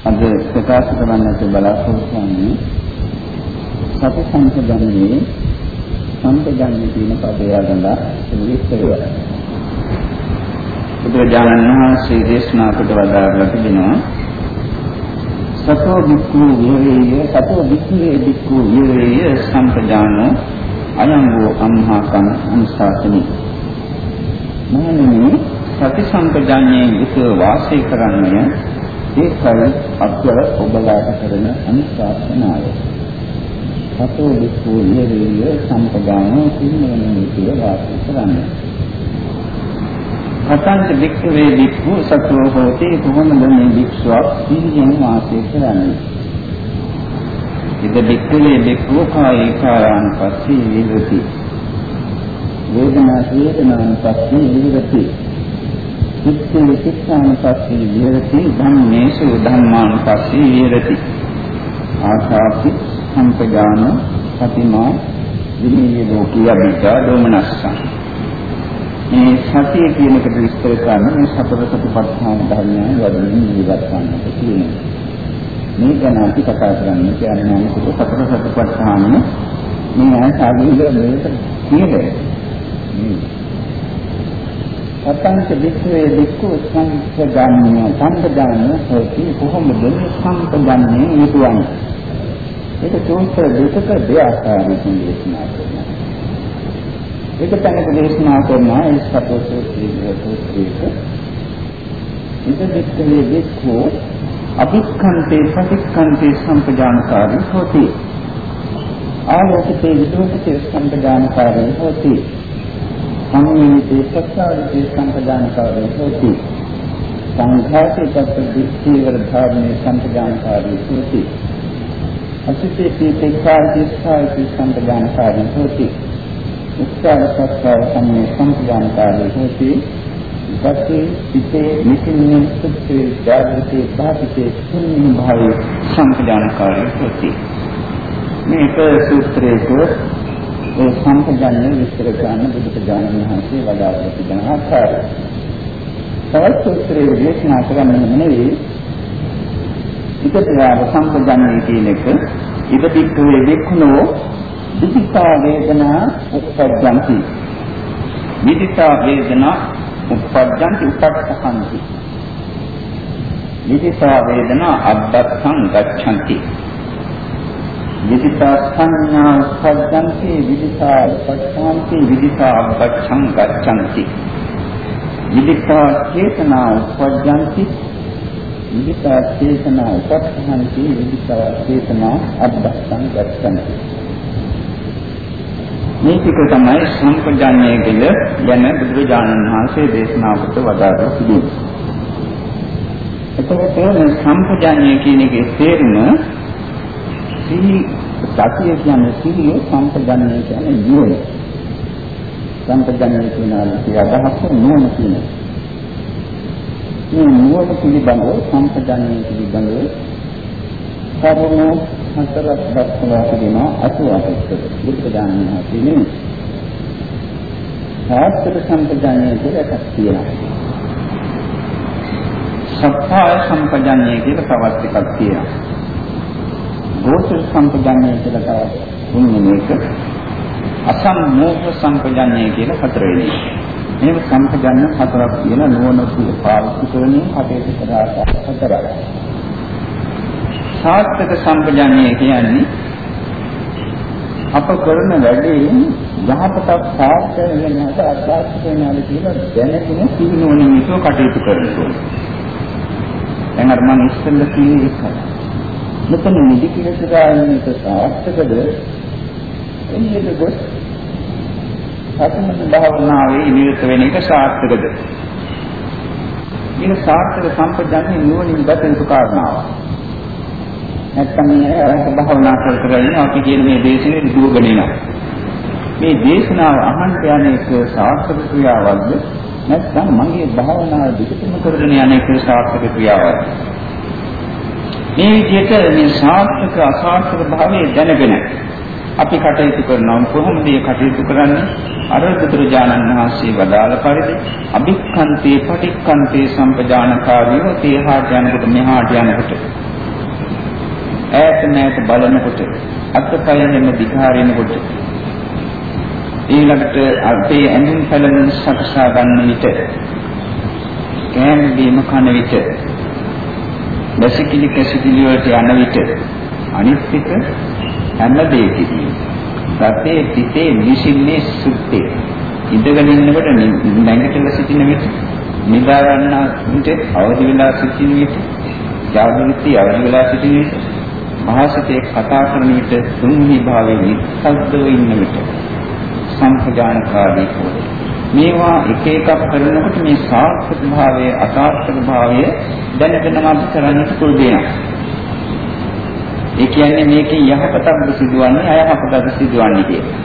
අද ප්‍රකාශ කරන්නට බලාපොරොත්තු වෙන්නේ සති සංකල්පන්නේ සම්පජන්‍ය කියන පදය අගඳා විස්තරය. බුදුරජාණන් වහන්සේ දේශනා කොට වදාළා තිබෙනවා සතෝ වික්ඛු විරේය සතෝ වික්ඛේ වික්ඛු විරේය සම්පජානෝ අයං වූ අම්හාකං අනුශාසනි මහණෙනි සති සංකජාඤ්ඤයේ විසව වාසය කරන්නේ ඒකයි අත්වල ඔබලාට කරන අනුශාසනාව. සතෝ වික්ඛු නිරේය සම්පදාන සින්නමනේ කියලා වාසය කරන්නේ. කතංච වික්ඛවේ වික්ඛු සතෝ හෝති කොහොමද මේ වික්ෂුවක් සිහියෙන් වාසය කරන්නේ? ඉද වික්ඛවේ වික්ඛු කායේ කායං පස්සී විහෙති. වේදනා වේදනාන් පස්සී විහෙති. චිත්තේ චිත්තානුපස්සී විහෙරති ධම්මේසු ධම්මානුපස්සී විහෙරති. ආකාසි සම්පජාන සතිමා විනීය ලෝකීය විචා දෝමනස්සං. මේ සතිය කියන එකට විස්තර කරන මේ සතර සතිපට්ඨාන ධර්මයන් වලින් ජීවත් වන්නට තියෙනවා. මේ ගැන අපි කතා කරන්නේ කියන්නේ මොකද සතර සතිපට්ඨාන මේ ආය සාධුවිද මේක කියන්නේ සතංච වික්ඛවේ වික්ඛු සංසගාමිය සම්පදාන හොති කොහොමද සම්පදන්නේ යුතුයන්නේ ඒක චෝන්තර දෙකක දෙආකාරයකින් දේශනා කරනවා. ඒක තැනක දේශනා කරනවා ඒ සතෝසෝ සීලසෝත්‍රික ඉද වික්ඛවේ වික්ඛු අභික්ඛන්තේ පටික්ඛන්තේ සම්පදානකාරී හොති. ආලෝකිතේ විදෝකිතේ සම්පදානකාරී හොති. සංයමිතේ සත්‍යාවිතේ සම්පදානකාරී හොති සංඝාසේ තත්ත්‍විස්සීවර ධර්මයේ සම්පදානකාරී හොති අසිතේ පීතේ කාර්යස්ථායිතේ සම්පදානකාරී හොති උත්සාහ සත්‍යාව සම්මේ සම්පදානකාරී හොති ගතේ පිටේ නිසින්නේ සුත්තේ ජාගෘතේ භාවිතේ ශුන්‍ය භාවයේ සම්පදානකාරී හොති මේක සූත්‍රයේ ඒ සම්පජන්‍ය විස්තර කරන්න බුදුපජානන වහන්සේ වදාළා තිබෙන ආකාරය. තවත් සූත්‍රයේ දේශනා කරන්නේ නෙවෙයි. ඉතිරියාව සම්පජන්‍ය කියන එක ඉදිරික්කේ දෙක්ුණෝ විදිතා වේදනා උපපජ්ජಂತಿ. විදිතා වේදනා උපපජ්ජಂತಿ උපට්ඨහන්ති. විදිතා වේදනා අබ්බත්සං ගච්ඡanti. විදිතා සංඥා උපද්දන්ති විදිතා උපච්ඡාන්ති විදිතා අපච්ඡං ගච්ඡanti විදිතා චේතනා උපද්දන්ති විදිතා චේතනා උපච්ඡාන්ති විදිතා චේතනා අබ්බස්සං ගච්ඡanti මේ ටික තමයි සම්පජාඤ්ඤය කියන යන බුදුරජාණන් වහන්සේ දේශනා කොට වදාළා තිබෙන්නේ. එතකොට මේ සම්පජාඤ්ඤය කියන එකේ තේරුම සිහි සතිය කියන්නේ සිහිය සම්පජන්ණය කියන්නේ නුවණ. සම්පජන්ණය කියන අදහස නුවණ කියන. මේ නුවණ පිළිබඳව සම්පජන්ණය පිළිබඳව කරුණු හතරක් දක්වලා තිබෙනවා අසුවකට බුද්ධ දානමය කියන්නේ. සාස්ත්‍ර සම්පජන්ණය කියලා එකක් තියෙනවා. සත්‍ය සම්පජන්ණය කියලා තවත් එකක් තියෙනවා. ගෝචර සම්පජන්ණය කියලා තවත් තුන්වෙනි එක අසම්මෝහ සම්පජන්ණය කියලා හතරවෙනි එක. මේක සම්පජන්ණ හතරක් කියන නුවණ පිළ පාවිච්චි කරමින් කටයුතු කරා හතරයි. සාර්ථක සම්පජන්ණය කියන්නේ අප කරන වැඩේ යහපතක් සාර්ථක වෙනවට අසාර්ථක වෙනවා කියලා දැනගෙන සිහිනුවණින් යුතුව කටයුතු කරනවා. දැන් අර මම ඉස්සෙල්ලා කිව්වේ ඒකයි. මෙතන නිදි කිරසායන එක සාර්ථකද? එන්නේද ගොස් සතම භාවනාවේ නිරත වෙන එක සාර්ථකද? මේක සාර්ථක සම්පජන්‍ය නුවණින් ගත යුතු කාරණාවක්. නැත්නම් මේ අරහ භාවනා කර කර ඉන්න අපි කියන මේ දේශනේ දුවගෙන යනවා මේ දේශනාව අහන්න යන එක සාර්ථක ක්‍රියාවක්ද? නැත්නම් මගේ භාවනාව දිගටම කරගෙන යන එක සාර්ථක ක්‍රියාවක්ද? මේ විදිහට මේ සාර්ථක අසාර්ථක භාවයේ දැනගෙන අපි කටයුතු කරනවා. කොහොමද මේ කටයුතු කරන්නේ? අර බුදුරජාණන් වහන්සේ වදාළ පරිදි අභික්ඛන්තේ පටික්ඛන්තේ සම්පජානකාරීව තේහාට යනකොට මෙහාට යනකොට ඈත නැත බලනකොට අත්පයනෙම දිහාරිනකොට ඊළඟට අපේ ඇඳුම් පැළඳුම් සකසා ගන්න විට කෑම බීම කන විට වැසිකිලි කැසිකිලි වලට යන විට අනිත් එක හැම දෙයකදී සතේ පිටේ නිසින්නේ සුත්තේ. ඉඳගෙන ඉන්නකොට නැගිටලා සිටින විට නිදා ගන්න විට අවදි වෙලා සිටින විට ජාගෘති අවදි වෙලා සිටින විට මහසතේ කතා කරන විට තුන්හි භාවයේ නිස්සද්දව ඉන්න විට සංඛජානකාරී හොයි මේවා එක එකක් කරනකොට මේ සාර්ථක භාවය අසාර්ථක භාවය දැනගෙනම අපි කරන්නට පුළුවන් වෙනවා. ඒ කියන්නේ මේකේ යහපතක්ද සිදුවන්නේ අයහපතක්ද සිදුවන්නේ කියලා.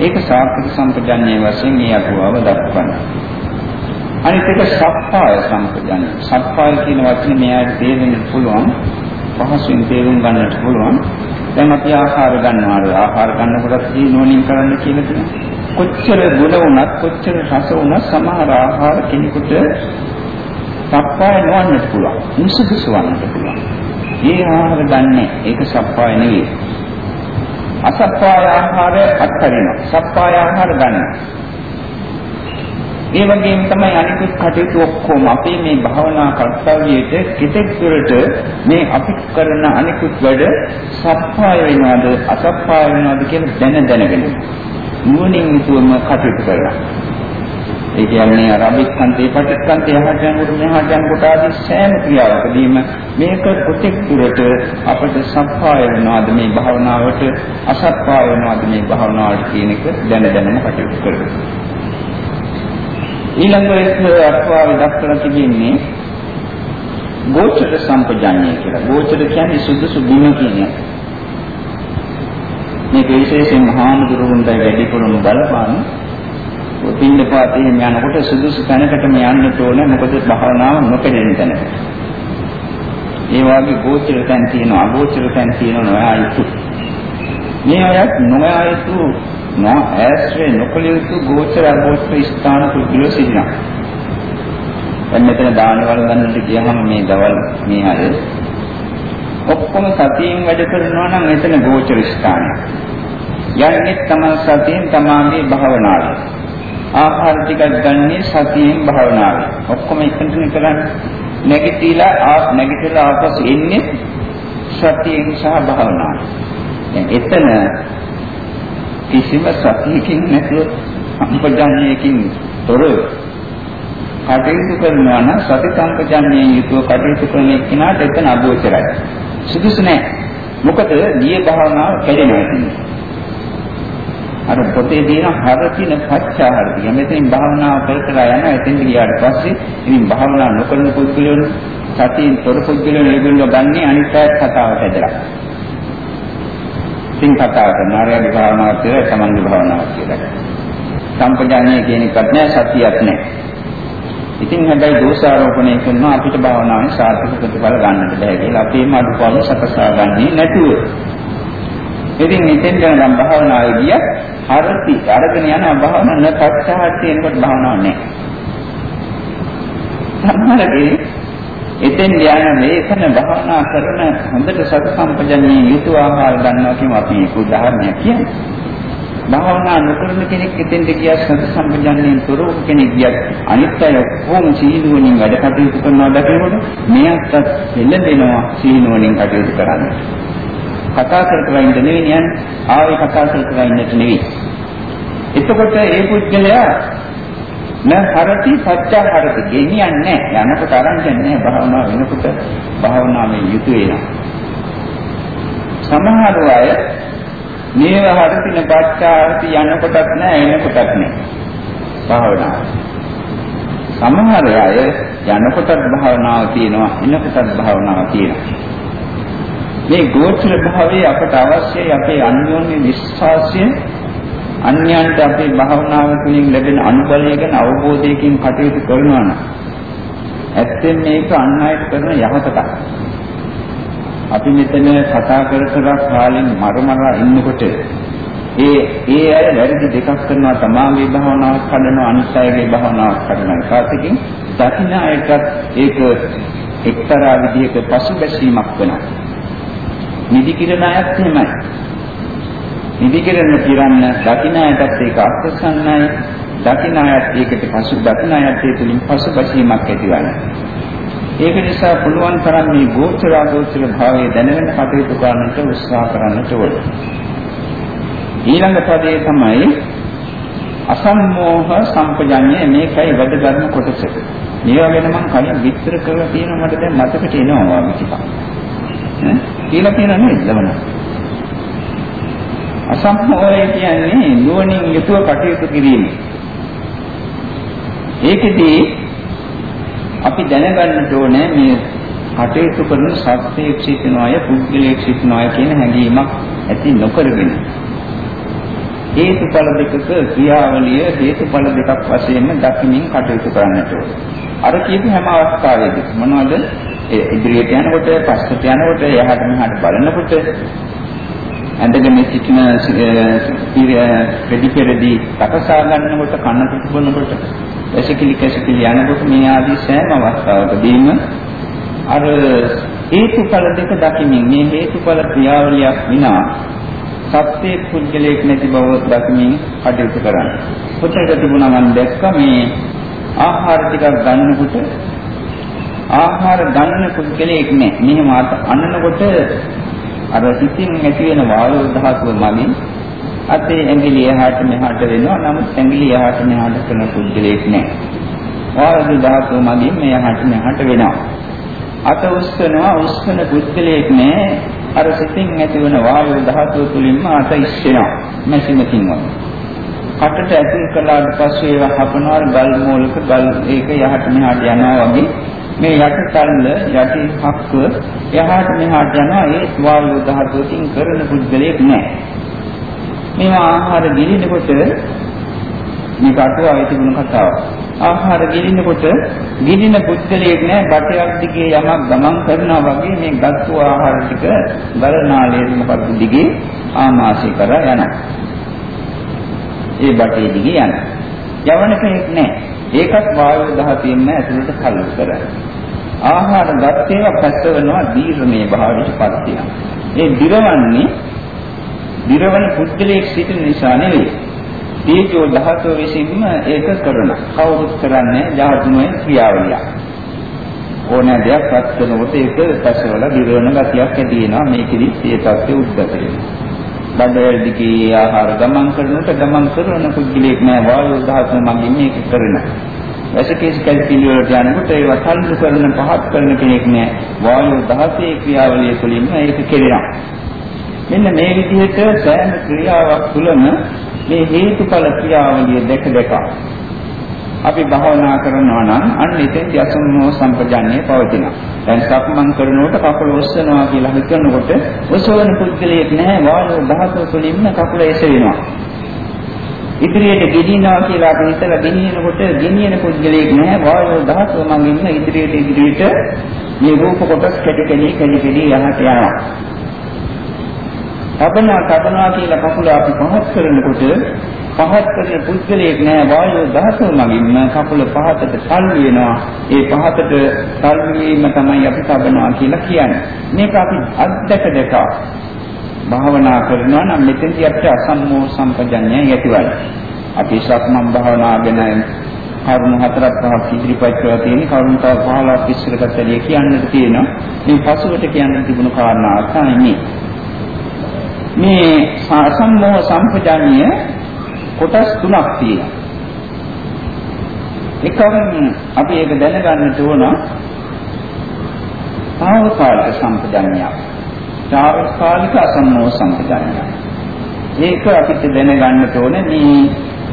ඒක සාර්ථක සම්පජන්ණයේ වශයෙන් මේ අකුවව දක්වනවා. අනිත් එක සප්පාය සම්පජන්ණය. සප්පාය කියන වචනේ මෙයාට තේරෙන්න පුළුවන් පහසුවෙන් තේරුම් ගන්නට පුළුවන්. දැන් අපි ආහාර ගන්නවා. ආහාර ගන්නකොට සීනෝනින් කරන්න කියලා කියනවා. කොච්චර ගුණ වුණත් කොච්චර රස වුණත් සමහර ආහාර කෙනෙකුට සප්පාය නොවන්නට පුළුවන්. නිසුදුසු වන්නට පුළුවන්. මේ ආහාර ගන්න ඒක සප්පාය නෙවෙයි. අසප්පාය ආහාර අත්හරිනවා. සප්පාය ආහාර ගන්න. ඒ වගේම තමයි අනිකුත් කටයුතු ඔක්කොම අපේ මේ භාවනා කර්තව්‍යයට කිතෙක් දුරට මේ අපි කරන අනිකුත් වැඩ සප්පාය වෙනවද අසප්පාය වෙනවද කියලා දැන දැනගෙන නුවණින් යුතුවම කටයුතු කරනවා. ඒ කියන්නේ අර අභික්ඛන්තේ පටික්ඛන්තේ යහට යනකොට මෙහාට යනකොට ආදී සෑම ක්‍රියාවකදීම මේක කොතෙක් දුරට අපට සප්පාය වෙනවාද මේ භාවනාවට අසප්පාය වෙනවාද මේ භාවනාවට කියන එක දැන දැනම කටයුතු කරනවා. ඊළඟ එක අත්වාවේ දක්වලා තිබෙන්නේ ගෝචර සම්පජාඤ්ඤය කියලා. ගෝචර කියන්නේ සුදුසු බිම කියන එක. මේක විශේෂයෙන් මහාමුදුරුන්ටයි වැඩිපුරම බලපාන පින්නපාතේ යනකොට සුදුසු තැනකටම යන්න ඕනේ මොකද භාවනාව නොකඩෙන තැනකට. ඒ වගේ ගෝචර තැන් තියෙනවා අගෝචර තැන් තියෙනවා නොයා යුතු. මේ අයත් නොයා යුතු නා ඇස්රේ නොකළ යුතු ගෝචර අගෝචර ස්ථාන කුජල සිටිනවා. දැන් මෙතන දානවල ගන්නට ගියහම මේ දවල් මේ අය ඔක්කොම සතියෙන් වැඩ කරනවා නම් එතන ගෝචර ස්ථානයක්. යන්නේ තමයි සතියෙන් තමාගේ භාවනාවේ. ආහාර ටිකක් ගන්නේ සතියෙන් භාවනාවේ. ඔක්කොම එකතුනේ කරන්නේ. නැගිටීලා ආ නැගිටලා ආපසු එන්නේ සතියෙන් සහ භාවනාවෙන්. දැන් එතන කිසිම සතියකින් නැතුව සම්පජාඤ්ඤයකින් තොරව කටයුතු කරනවා නම් සති සම්පජාඤ්ඤයෙන් යුතුව කටයුතු කරන එක්කෙනාට එතන අභෝචරයි. සුදුසු නැහැ. මොකද දිය භාවනාව කැඩෙනවා කියන්නේ. අර පොතේ තියෙන හරතින පච්චාහරතිය. මෙතෙන් භාවනාව කර කර යන එතෙන් ගියාට පස්සේ ඉතින් භාවනා නොකරන පුද්ගලයන් සතියෙන් තොර පුද්ගලයන් ලැබෙන්න ගන්නේ අනිත් අයත් කතාවට ඇදලා. ඉතින් කතා කරන ආරයගේ භාවනාවක් කියලා තමන්ගේ භාවනාවක් කියලා. සම්පජානීය කියන එකක් නෑ සතියක් නෑ. ඉතින් හැබැයි දෝෂාරෝපණය කරනවා අපිට භාවනාවේ සාර්ථක ප්‍රතිඵල ගන්නට බැහැ කියලා අපේම අඩුපාඩු සකසා ගන්නේ නැතුව. ඉතින් මෙතෙන් යන භාවනාවේ ගිය හරති අරගෙන යන භාවනාව නැත්නම් එනකොට භාවනාවක් නැහැ. සමහරදී එතෙන් යන මේකන භාවනා කරන හොඳට සත සම්පජන්ණී යුතු ආහාර ගන්නවා කියන අපි උදාහරණයක් කියන්නේ. භාවනා නොකරන කෙනෙක් එතෙන්ට ගියා සති සම්පජන්ණයෙන් තොරව කෙනෙක් ගියත් අනිත් අය කොහොම සීනුවණින් වැඩ කටයුතු කරනවා දැකනකොට මෙයන්ට දෙලෙනවා සීනුවණින් කටයුතු කරන්න. කතා කර කර ඉන්න නෙවෙයි යන්නේ ආවේ කතා කර කර ඉන්නට නෙවෙයි. එතකොට ඒ පුද්ගලයා න හරති සත්‍ය හරති ගෙනියන්නේ යනකොට අරන් යන්නේ භාවනා වෙනකොට භාවනාවේ යුතු වෙනවා. සමහර අය මේව හරිතින පච්චාර්ති යනකොටත් නෑ එනකොටත් නෑ. භාවනාව. සමහර අය යනකොටත් භාවනාව තියෙනවා එනකොටත් භාවනාව තියෙනවා. මේ ගෝචර භාවයේ අපට අවශ්‍යයි අපේ අන්‍යෝන්‍ය විශ්වාසය අන්‍යයන්ට අපේ භාවනාව තුළින් ලැබෙන අනුබලය ගැන අවබෝධයකින් කටයුතු කරනවා නම් ඇත්තෙන් මේක අන් අයට කරන යහපතක්. අපි මෙතන කතා කර කර කාලෙන් මරමර ඉන්නකොට ඒ ඒ අය වැරදි දෙකක් කරනවා තමාගේ භාවනාවක් කඩනවා අනිත් අයගේ භාවනාවක් කඩනවා ඒකකින් දකින්න අයටත් ඒක එක්තරා විදිහක පසුබැසීමක් වෙනවා නිදි කිරණ අයත් එහෙමයි. නිදි කිරණ කිරන්න දකින්න අයටත් ඒක අත්සන්නයි. දකින්න අයත් ඒකට පසු දකින්න අයත් ඒ තුලින් පසුබැසීමක් ඇතිවන්නේ. ඒක නිසා පුළුවන් තරම් මේ ගෝචර අගෝචර භාවයේ දැනගෙන කටයුතු කරන්නට උත්සාහ කරන්නට ඕන. ඊළඟ පදේ තමයි අසම්මෝහ සම්පජඤ්ඤය මේකයි වැදගත්ම කොටස. මේවා ගැන මම කලින් විස්තර කරලා තියෙනවා මට දැන් මතකට එනවා වගේ ටිකක්. ඈ කියලා තියෙනව නේද ලබන? අසම්මෝහය කියන්නේ නුවණින් යුතුව කටයුතු කිරීම. ඒකෙදී අපි දැනගන්න ඕනේ මේ කටයුතු කරන සත්‍යයක් සිටිනවාය පුද්ගලයෙක් සිටිනවාය කියන හැඟීමක් ඇති නොකරගෙන හේතුඵල දෙකක ක්‍රියාවලිය හේතුඵල දෙකක් වශයෙන්ම දකිමින් කටයුතු කරන්නට ඕනේ. අර කියපු හැම අවස්ථාවෙදී මොනවද? ඒ ඉදිරියට යනකොට, පස්සට යනකොට, එහාට මෙහාට බලනකොට ඇඳගෙන සිටින පෙඩි පෙරදී තකසා ගන්නකොට, කන පිටුනකොට, එසකිලි කැසකිලි යනකොට මේ ආදී සෑම අවස්ථාවකදීම අර හේතුඵල දෙක දකිමින් මේ හේතුඵල ක්‍රියාවලියක් විනා සත්‍යයේ පුද්ගලයක් නැති බව දකිමින් කටයුතු කරන්න. පොතක තිබුණා මම දැක්ක මේ ආහාර ටිකක් ගන්නකොට ආහාර ගන්න පුද්ගලයෙක් නෑ. මෙහෙම අන්නනකොට අර සිතින් ඇති වෙන වායු ධාතුව මගින් අතේ ඇඟිලි එහාට මෙහාට වෙනවා. නමුත් ඇඟිලි එහාට මෙහාට කරන පුද්ගලයෙක් නෑ. වායු ධාතුව මගින් මෙහාට මෙහාට වෙනවා. අත උස්සනවා උස්සන පුද්ගලයෙක් නෑ. අර සිතින් ඇතිවන වායු ධාතුව තුලින්ම අත ඉස්සෙනවා. මැසිමකින් වගේ. කටට ඇතුල් කළාට පස්සේ ඒවා හපනවා ගල් මූලක ගල් ඒක යහට මෙහාට යනවා වගේ මේ යට තල්ල යටි හක්ක යහට මෙහාට යනවා ඒ වායු ධාතුවකින් කරන පුද්ගලයෙක් නෑ. මේවා ආහාර ගිලිනකොට මේක අටුවාවේ තිබුණු කතාවක්. ආහාර ගිලිනකොට ගිලින පුද්ගලයෙක් නෑ බටයක් දිගේ යමක් ගමන් කරනවා වගේ මේ ගත්තු ආහාර ටික ගලනාලයේ මොකක්ද දිගේ ආමාශය කරා යනවා. ඒ බටේ දිගේ යනවා. යවන කෙනෙක් නෑ. ඒකත් වායු දහතියෙන්ම ඇතුළට කල්ලු කරන්නේ. ආහාර ගත්තේම පැසවෙනවා දීර්ඝමේ භාවයට පත් වෙනවා. ඒ දිරවන්නේ දිරවන පුද්ගලයෙක් සිටින නිසා නෙවෙයි. තීජෝ ධාතුව විසින්ම ඒක කරන. කවුරුත් කරන්නේ ධාතුමය ක්‍රියාවලියක්. ඕනෑ දෙයක් පත් කරනකොට ඒක පැසවල දිරවන ගතියක් ඇති වෙනවා. මේකෙදි ඒ තත්ත්වය උද්ගත වෙනවා. බඩවැල් දිගේ ආහාර ගමන් කරනකොට ගමන් කරන පුද්ගලයෙක් නෑ වායු ධාතුව මගින් මේක කරනවා. වැසකේස් කැල්කිලි වලට යනකොට ඒවා තල්ලු කරන පහත් කරන කෙනෙක් නෑ වායු ධාතයේ ක්‍රියාවලිය තුළින්ම ඒක කෙරෙනවා. මෙන්න මේ විදිහට සෑම ක්‍රියාවක් තුළම මේ හේතුඵල ක්‍රියාවලිය දැක දැක අපි භාවනා කරනවා නම් අන්න එතෙන් යසුන්නෝ සම්පජාන්නේ පවතිනවා. දැන් සක්මන් කරනකොට කකුල ඔස්සනවා කියලා හිතනකොට ඔසවන පුද්ගලයෙක් නැහැ වායු ධාතුව තුළින්ම කකුල එසවෙනවා. ඉදිරියට ගෙනියනවා කියලා අපි හිතලා ගෙනියනකොට ගෙනියන පුද්ගලයෙක් නැහැ වායු ධාතුව මගින් ඉදිරියට ඉදිරියට මේ රූප කොටස් කැටි කැටි කැටි කැටි යහට යනවා. තබනවා තබනවා කියලා කකුල අපි පහත් කරනකොට පහත් කරන පුද්ගලයෙක් නෑ. වායු ධාතුව මගින්ම කකුල පහතට තල්ලු වෙනවා. ඒ පහතට තල්ලු වීම තමයි අපි තබනවා කියලා කියන්නේ. මේක අපි අත්දැක දැක භාවනා කරනවා නම් මෙතෙන්දී අපිට අසම්මෝ සම්පජඤ්ඤය යටිවයි අපි සක්මන් භාවනා ගැන කරුණු හතරක් පහක් ඉදිරිපත් කරලා තියෙන කරුණු තව 15ක් ඉස්සරකට ඇලිය කියන්නට තියෙනවා. මේ පසුවට කියන්න තිබුණු කාරණා තමයි මේ. මේ සම්මෝහ සම්පජාන්‍ය කොටස් තුනක් තියෙනවා. එකම අපි ඒක දැනගන්න ඕන තාවකාලික සම්පජාන්‍යයක්. තාවකාලික අසම්මෝහ සම්පජාන්‍යයක්. ඒක අපිට දැනගන්න ඕනේ මේ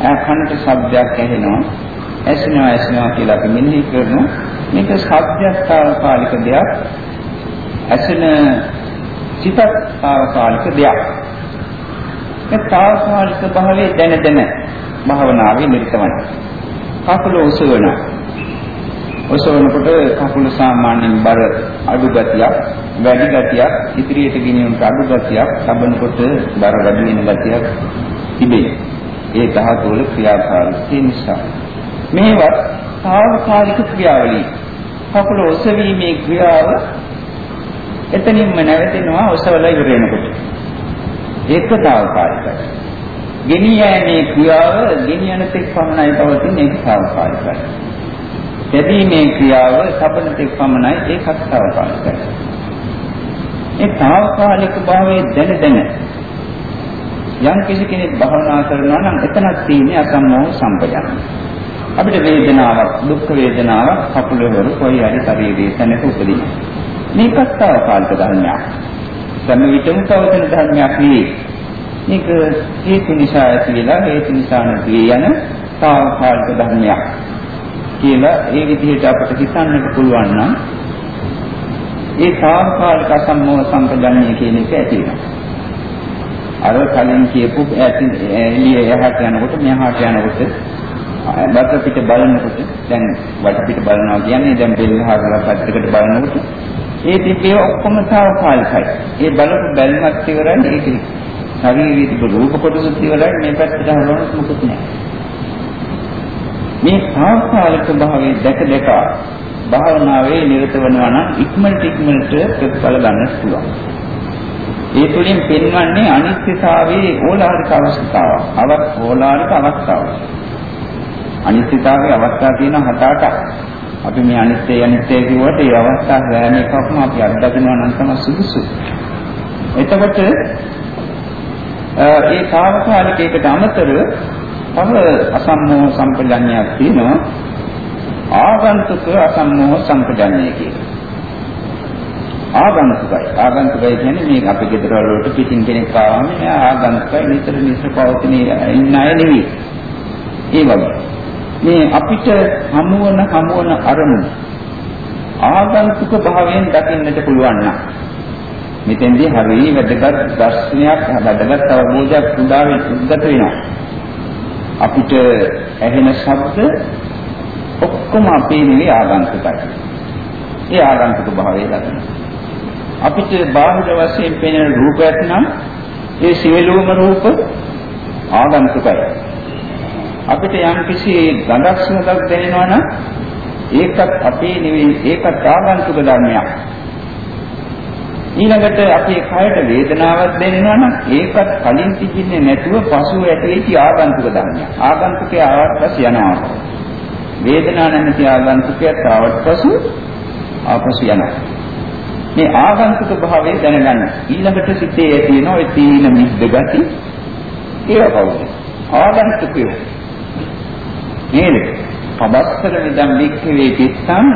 අකණ්ඩ શબ્දයක් ඇහෙනවා. ඇසෙනවා ඇසෙනවා කියලා අපි මෙනෙහි කරනවා. මේක සත්‍යස්ථාවකාලික දෙයක්. ඇසෙන සිතත් සාරකාලික දෙයක්. මේ සාරකාලික භාවයේ දැන දැන භාවනාවේ නිරතවන. කකුල උසවන. උසවනකොට කකුල සාමාන්‍යයෙන් බර අඩු ගතියක්, වැඩි ගතියක්, ඉදිරියට ගෙනියනට අඩු ගතියක්, තබනකොට බර වැඩි වෙන ගතියක් තිබේ. ඒ ධාතු වල ක්‍රියාකාරීත්වය නිසා. මේවත් සාරකාලික ක්‍රියාවලිය. කකුල ඔසවීමේ ක්‍රියාව එතනින්ම නැවතෙනවා ඔසවල ඉවර වෙනකොට. ඒක తాවකාලිකයි. ගෙනියෑමේ ක්‍රියාව ගෙනියන තෙක් පමණයි පවතින ඒක తాවකාලිකයි. සැදීමේ ක්‍රියාව සබන තෙක් පමණයි ඒකත් తాවකාලිකයි. ඒ తాවකාලික භාවයේ දැන දැන යම් කිසි කෙනෙක් භවනා කරනවා නම් එතනක් තියෙන්නේ අසම්මෝහ සම්පජානය. අපිට වේදනාවක් දුක් වේදනාවක් කපුලවරු කොයි හරි ශරීරයේ තැනක උපදිනවා. මේකත් තාවකාලික ධර්මයක්. සම විටම පවතින ධර්මයක් නෙවෙයි. මේක හේතු නිසා ඇති වෙලා හේතු නිසා නැති යන තාවකාලික ධර්මයක් කියලා ඒ විදිහට අපට හිතන්නට පුළුවන් නම් ඒ තාවකාලික සම්මෝහ සම්පජන්ණය කියන එක ඇති වෙනවා. අර කලින් කියපු ඇති එළිය යහට යනකොට මෙහාට යනකොට බත පිට බලනකොට දැන් වට පිට බලනවා කියන්නේ දැන් බෙල්ලහා කරලා පැත්තකට බලනකොට ඒ තිබේ ඔක්කොම తాවකාලිකයි. ඒ බලපු බැල්මත් ඉවරයි ඒක ශරීරයේ තිබු රූප කොටස ඉවරයි මේ පැත්තට හරවන්න මොකුත් නැහැ. මේ తాවකාලික භාවයේ දැක දැක භාවනාවේ නිරත වෙනවා නම් ඉක්මනට ඉක්මනට ප්‍රතිඵල ගන්න පුළුවන්. ඒ තුලින් පෙන්වන්නේ අනිත්‍යතාවයේ ඕලාරික අවස්ථාව. අවත් ඕලාරික අවස්ථාව. අනිත්‍යතාවයේ අවස්ථා තියෙන හත අටක්. අපි මේ අනිත්‍ය අනිත්‍ය කියුවට ඒ අවස්ථා හැම එකක්ම අපි අත්දකිනවා නම් තමයි සුදුසු. එතකොට ඒ తాවකාලිකයකට අමතරව තව අසම්මෝහ සම්පජඤ්ඤයක් තියෙනවා. ආගන්තුක අසම්මෝහ සම්පජඤ්ඤය කියලා. ආගන්තුකයි. ආගන්තුකයි කියන්නේ මේ අපේ ගෙදර වලට පිටින් කෙනෙක් ආවම එයා ආගන්තුකයි නිතර නිතර පවතින ඉන්න අය නෙවෙයි. ඒ වගේ. මේ අපිට හමුවන හමුවන අරමුණ ආගන්තුක භාවයෙන් දකින්නට පුළුවන් නම් මෙතෙන්දී හරිය වැදගත් දර්ශනයක් වැදගත් අවබෝධයක් උදාවෙ උද්ගත වෙනවා. අපිට ඇහෙන ශබ්ද ඔක්කොම අපේ නෙවෙයි ආගන්තුකයි. ඒ ආගන්තුක භාවය දකිනවා. අපිට බාහිර වශයෙන් පෙනෙන රූපයක් නම් ඒ සියලුම රූප ආගන්තුකයි. අපිට යම් කිසි ගඳක් සුවඳක් දැනෙනවා නම් ඒකත් අපේ නෙවෙයි ඒකත් ආගන්තුක ධර්මයක්. ඊළඟට අපේ කයට වේදනාවක් දැනෙනවා නම් ඒකත් කලින් තිබින්නේ නැතුව පසුව ඇතිවෙච්ච ආගන්තුක ධර්මයක්. ආගන්තුකය ආවත් පස්සේ යනවා. වේදනාව නැති ආගන්තුකයට ආවත් පසු ආපසු යනවා. මේ ආගන්තුක භාවය දැනගන්න. ඊළඟට සිතේ තියෙන ওই තීන මිද්ද ගති ඒව කවුද? ආගන්තුකයෝ. නේද? පබස්සර විදම් වික්ඛවේ චිත්තං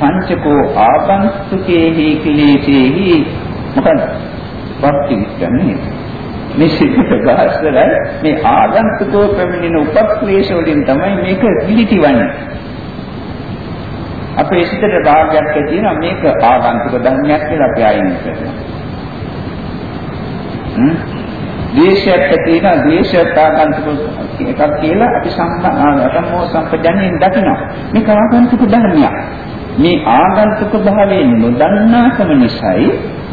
පංචකෝ ආගන්තුකේහි කිලේසේහි මොකද? වක්ති කියන්නේ මේ සිතට ගහස්සලා මේ ආගන්තුකෝ පැමිණෙන උපක්ලේශ වලින් තමයි මේක පිළිතිවන්නේ. අපේ සිතට භාගයක් තියෙනවා මේක ආගන්තුක ධර්මයක් කියලා අපි අයින් කරනවා. හ්ම් ද්වේෂයක් තියෙනවා ද්වේෂයක් ආගන්තුක එකක් කියලා අපි සම්මෝ සම්පජන්යෙන් දකිනවා. මේක ආගන්තුක ධර්මයක්. මේ ආගන්තුක භාවයෙන් නොදන්නාකම නිසායි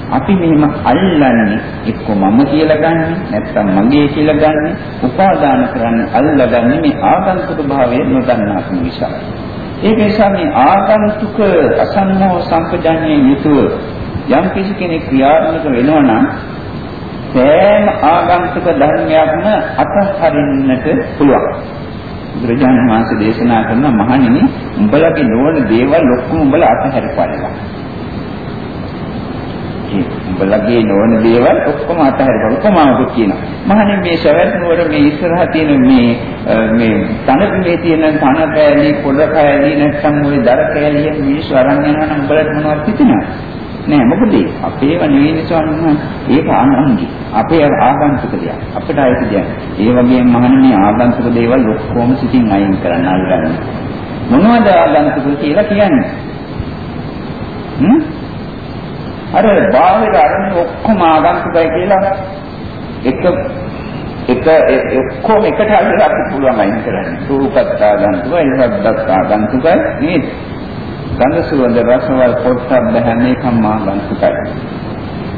අපි මෙහෙම අල්ලන්නේ එක්ක මම කියලා ගන්නෙ නැත්නම් මගේ කියලා ගන්නෙ උපාදාන කරන්නේ අල්ලගන්නේ මේ ආගන්තුක භාවයෙන් නොදන්නාකම නිසා. ඒක නිසා මේ ආගන්තුක අසන්නෝ සම්පජාඤ්ඤයේ යුතුව යම් කිසි කෙනෙක් ක්‍රියාත්මක වෙනවා නම් සෑම ආගන්තුක ධර්මයක්ම අතහරින්නට පුළුවන්. බුදුරජාණන් වහන්සේ දේශනා කරන මහණෙනි උඹලගේ නොවන දේවල් ඔක්කොම උඹලා අතහැරපළලා. උඹලගේ නොවන දේවල් ඔක්කොම අතහැරපළලා. කොමාවද කියනවා. මහණෙනි මේ ශවැත් නුවර මේ ඉස්සරහා තියෙන මේ මේ තනපිලේ තියෙන තන කෑලි පොඩ කෑලි නැත්නම් ওই දර කෑලි මිනිස්සු අරන් යනවා නම් උඹලට මොනවද හිතෙනවද? නෑ මොකද අපේව නෙවෙයි නිසා ඒක ආනන්දි. අපේ ආගන්තුක දෙයක්. අපිට ආයත දෙයක්. ඒ වගේම මහණෙනි ආගන්තුක දේවල් ඔක්කොම සිතින් අයින් කරන්න අල්ලගන්න. මොනවද ආගන්තුක කියලා කියන්නේ? හ්ම්? අර බාහිර අරමුණු ඔක්කොම ආගන්තුකයි කියලා එක එක ඔක්කොම එකට අල්ලලා අපි පුළුවන් අයින් කරන්න. රූපත් ආගන්තුකයි, ශබ්දත් ආගන්තුකයි නේද? ගන්ධ සුවඳ රසවල පොට්ටබ්බ හැම එකම ආගන්තුකයි.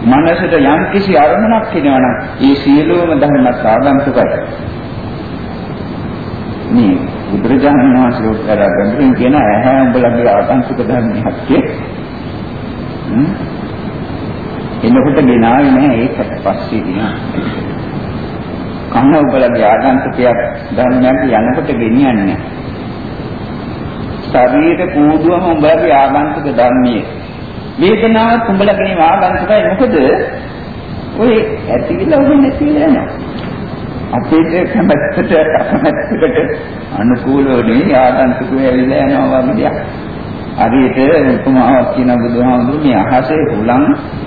මනසට යම් කිසි අරමුණක් එනවනම් ඒ සියලුම ධර්මත් ආගන්තුකයි. මේ බුදුරජාණන් වහන්සේ උත්තර ගන්ධින් කියන ඇහැ උඹලගේ ආගන්තුක ධර්මයක් කිය. එනකොට ගෙනාවේ නෑ ඒකට පස්සේ දිනා. කන්න උබලගේ ආගන්තුකයක් ධර්මයක් යනකොට ගෙනියන්නේ ශරීර කූඩුවම උඹලගේ ආගන්තුක ධර්මයේ. වේදනාව උඹලගේ ආගන්තුකයි. මොකද? ඔය ඇතිවිලා ඔබ නැතිලා යනවා. අපේ කැමැත්තට අකමැත්තකට අනුකූලව නෙවෙයි ආගන්තුකව ඇවිල්ලා යනවා වගේ දෙයක්. හරියට උපමාවක් කියන බුදුහාමුදුරු මේ අහසේ හුලං